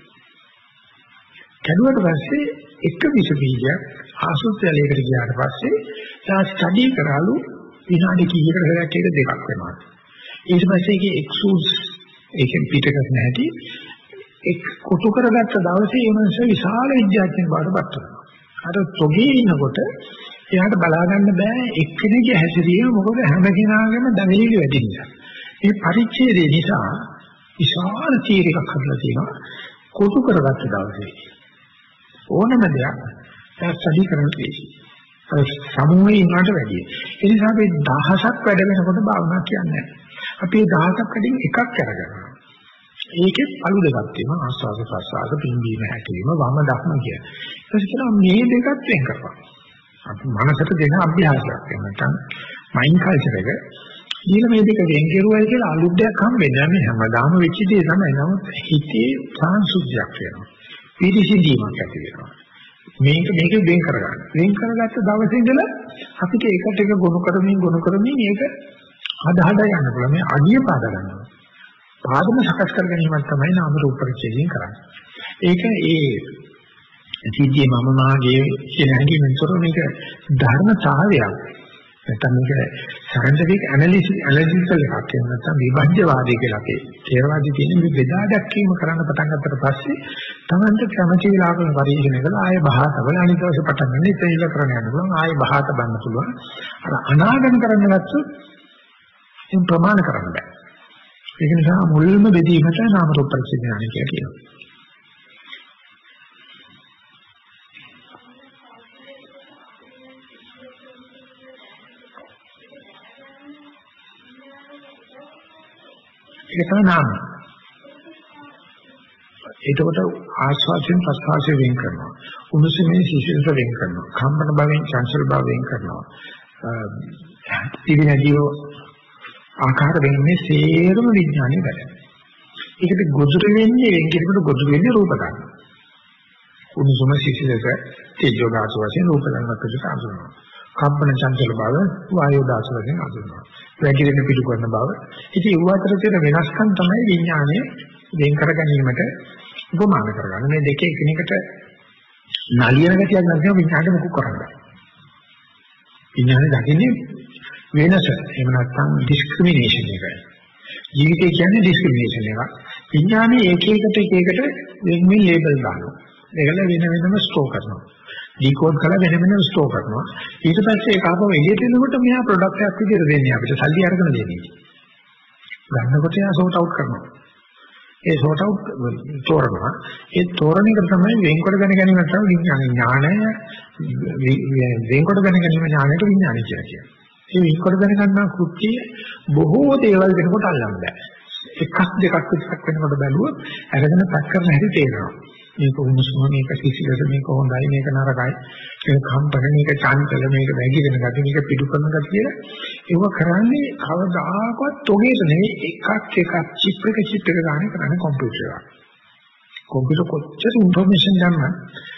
කැඩුවට පස්සේ එක විස බීජයක් ආසුත්‍යලයකට ගියාට පස්සේ තා ස්ටඩි කරාලු විනාඩි කීයකට හැරක් එක දෙකක් වෙනවා. ඊට පස්සේ ඒකේ එක්සූස් ඒකෙන් පිටකස් නැති එක් කොටු කරගත්ත දවසේ ඒ මනස විශාල විද්‍යාඥයෙක් බවට පත් වෙනවා. අර තොගේ ඉන්නකොට එයාට බලා ගන්න බෑ එක්කෙනෙක්ගේ හැසිරීම මොකද හැම කෙනාගේම දඟලිලි වැඩි නිසා. මේ පරිච්ඡේදය නිසා විශාල තීරයක් හදලා තියෙනවා. කොටු කරගත්ත දවසේ ඕනම දෙයක් ස්ටඩි කරන්න ලේසි. සමුවේ ඉන්නට වැඩිය. ඒ නිසා අපි දහසක් වැඩ වෙනකොට භාවනා කියන්නේ අපි දහසක් වැඩින් එකක් අරගන්නවා. ඒකෙත් අලු දෙකක් තියෙනවා ආස්වාද ප්‍රසආද පිම්බීම හැකීම වම දක්ම කිය. ඊට පස්සේ මේ දෙකත් වෙන් කරපන්. අපි මනසට දෙන අභ්‍යාසයක් නැත්නම් මයින්ඩ් කල්චර් එක ඊළ මේ දෙක වෙන් කෙරුවයි කියලා අලුත් දෙයක් හම්බෙන්නේ නැහැ හැමදාම වෙච්ච දේ තමයි. නමුත් හිතේ සාංශුද්ධියක් වෙනවා. පිරිසිදීමක් ඇති වෙනවා. මේක මේක වෙන් කරගන්න. වෙන් කරගත්ත දවසේ ඉඳලා අපිට ඒකට එක ගොනු කරමින් ගොනු කරමින් මේක හද හද යන්න පුළුවන්. මේ අඩිය පාද ගන්නවා. පාදම සකස් කර ගැනීමක් තමයි නාම රූප පරිච්ඡේදයෙන් කරන්නේ. ඒක ඒ සිද්ධියේ මම මාගේ කියන හැඟීමෙන් තොර මේක ධර්මතාවයක්. නැත්නම් මේක සයන්ටිෆික් ඇනලිසිස් ඇනලිටිකල් එකක් කියන නැත්නම් විභජ්‍යවාදී කියලා අපේ තේරවාදී තියෙන මේ බෙදා දැක්වීම කරන්න පටන් ගත්තට පස්සේ තමන්ට කැමති වෙලාවක පරිශීලනය කරලා ආයේ බහතවල අනිත් දවසේ පටන් ගන්න ඉතින් ඒක කරන්න යන්න පුළුවන් ආයේ බහත බන්න පුළුවන් අර අනාගම කරන්න ගත්තොත් ඉතින් ප්‍රමාණ කරන්න බෑ ඒක නිසා මුල්ම බෙදීමට නාම රූප පරිච්ඡේදය කියලා කියනවා ඒක තමයි නාම. එතකොට ආස්වාදයෙන් ප්‍රස්වාසයෙන් වෙන් කරනවා. උණුසුමේ සිසිලස වෙන් කරනවා. කම්පන භවෙන් චංචල භව වෙන් කරනවා. ඉදිනදිව ආකාර වෙන්නේ සේරම විඥානේ වැඩ. ඒකට ගොදුරු වෙන්නේ වෙන් කිරීමට ගොදුරු වෙන්නේ රූප ධර්ම. උණුසුම සිසිලස තේජෝ දාස වශයෙන් රූප ධර්මකට අඳුරනවා. කම්පන චංචල බව වායෝ දාස වශයෙන් අඳුරනවා. වැగిරෙන පිටු කරන බව. ඉතින් ඒ අතර තියෙන වෙනස්කම් තමයි විඥානය වෙන් කර ගැනීමට උපමාන කරගන්න. මේ දෙකේ එකිනෙකට නලියන ගතියක් නැත්නම් විඥාණය මොකක් කරන්නේ? විඥාණය දකින්නේ වෙනස. එහෙම නැත්නම් ඩිස්ක්‍රිමිනේෂන් එක. ජීවිතය කියන්නේ ඩිස්ක්‍රිමිනේෂන් එකක්. විඥානයේ එක එකට එක එකට වෙන්මින් ලේබල් දානවා. ඒකල වෙන වෙනම ස්ටෝර් කරනවා. ඩිකෝඩ් කරලා වෙන වෙනම ස්ටෝර් කරනවා. ඊට පස්සේ ඒක ආපහු එළියට එනකොට මෙහා ප්‍රොඩක්ට් එකක් විදිහට දෙන්නේ අපිට සල්ලි අරගෙන දෙන්නේ. ගන්නකොට එයා සෝට් අවුට් කරනවා. ඒ සෝට් අවුට් තෝරනවා. ඒ තෝරන එක තමයි වෙන්කොට දැන ගැනීම තමයි විඥාන ඥානය වෙන්කොට දැන ගැනීම ඥානයට විඥානය කියලා කියනවා. මේ වෙනකොට දැනගන්නා කෘත්‍ය බොහෝ දේවල් වෙනකොට අල්ලන්න බෑ. එකක් දෙකක් විතරක් වෙනකොට බැලුවොත් අරගෙන පැක් කරන හැටි තේරෙනවා. මේක උණුසුම මේක සිසිලස මේක හොඳයි මේක නරකයි. මේක කම්පන මේක චංචල මේක වැගි වෙන ගතිය මේක පිටු කරන ගතිය. ඒක කරන්නේ කවදාකවත් තොගේට නෙවෙයි එකක් එකක් චිප් එක චිප් එක ගන්න කරන්නේ කම්පියුටර් එක. කම්පියුටර් කොච්චර ইনফরমේෂන් ගන්න.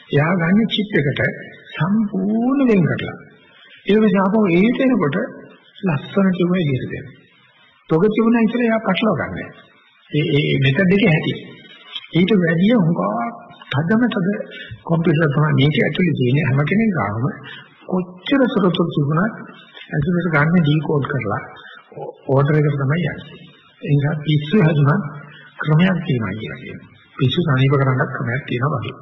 එයා ගන්න චිප් එකට සම්පූර්ණ වෙන් කරලා ඒ වගේ ආපහු ඒට එනකොට ලස්සන කිව්ව එළියට දෙනවා තොග තිබුණා ඉතින් එයා පටලවා ගන්න ඒ ඒ මෙතඩ් එකේ හැටි ඊට වැඩිය හුඟා තදම තද කම්පියුටර් තමයි මේක ඇතුලේ තියෙන හැම කෙනෙක් ගාම කොච්චර සරතොත් තිබුණත් ඇතුලට ගන්න ඩිකෝඩ් කරලා ඕඩර් එකට තමයි යන්නේ. ඒ නිසා පිස්සු හදුනත් ක්‍රමයක් තියෙනවා කියලා කියනවා. පිස්සු සනීප කරන්නත් ක්‍රමයක් තියෙනවා වගේ.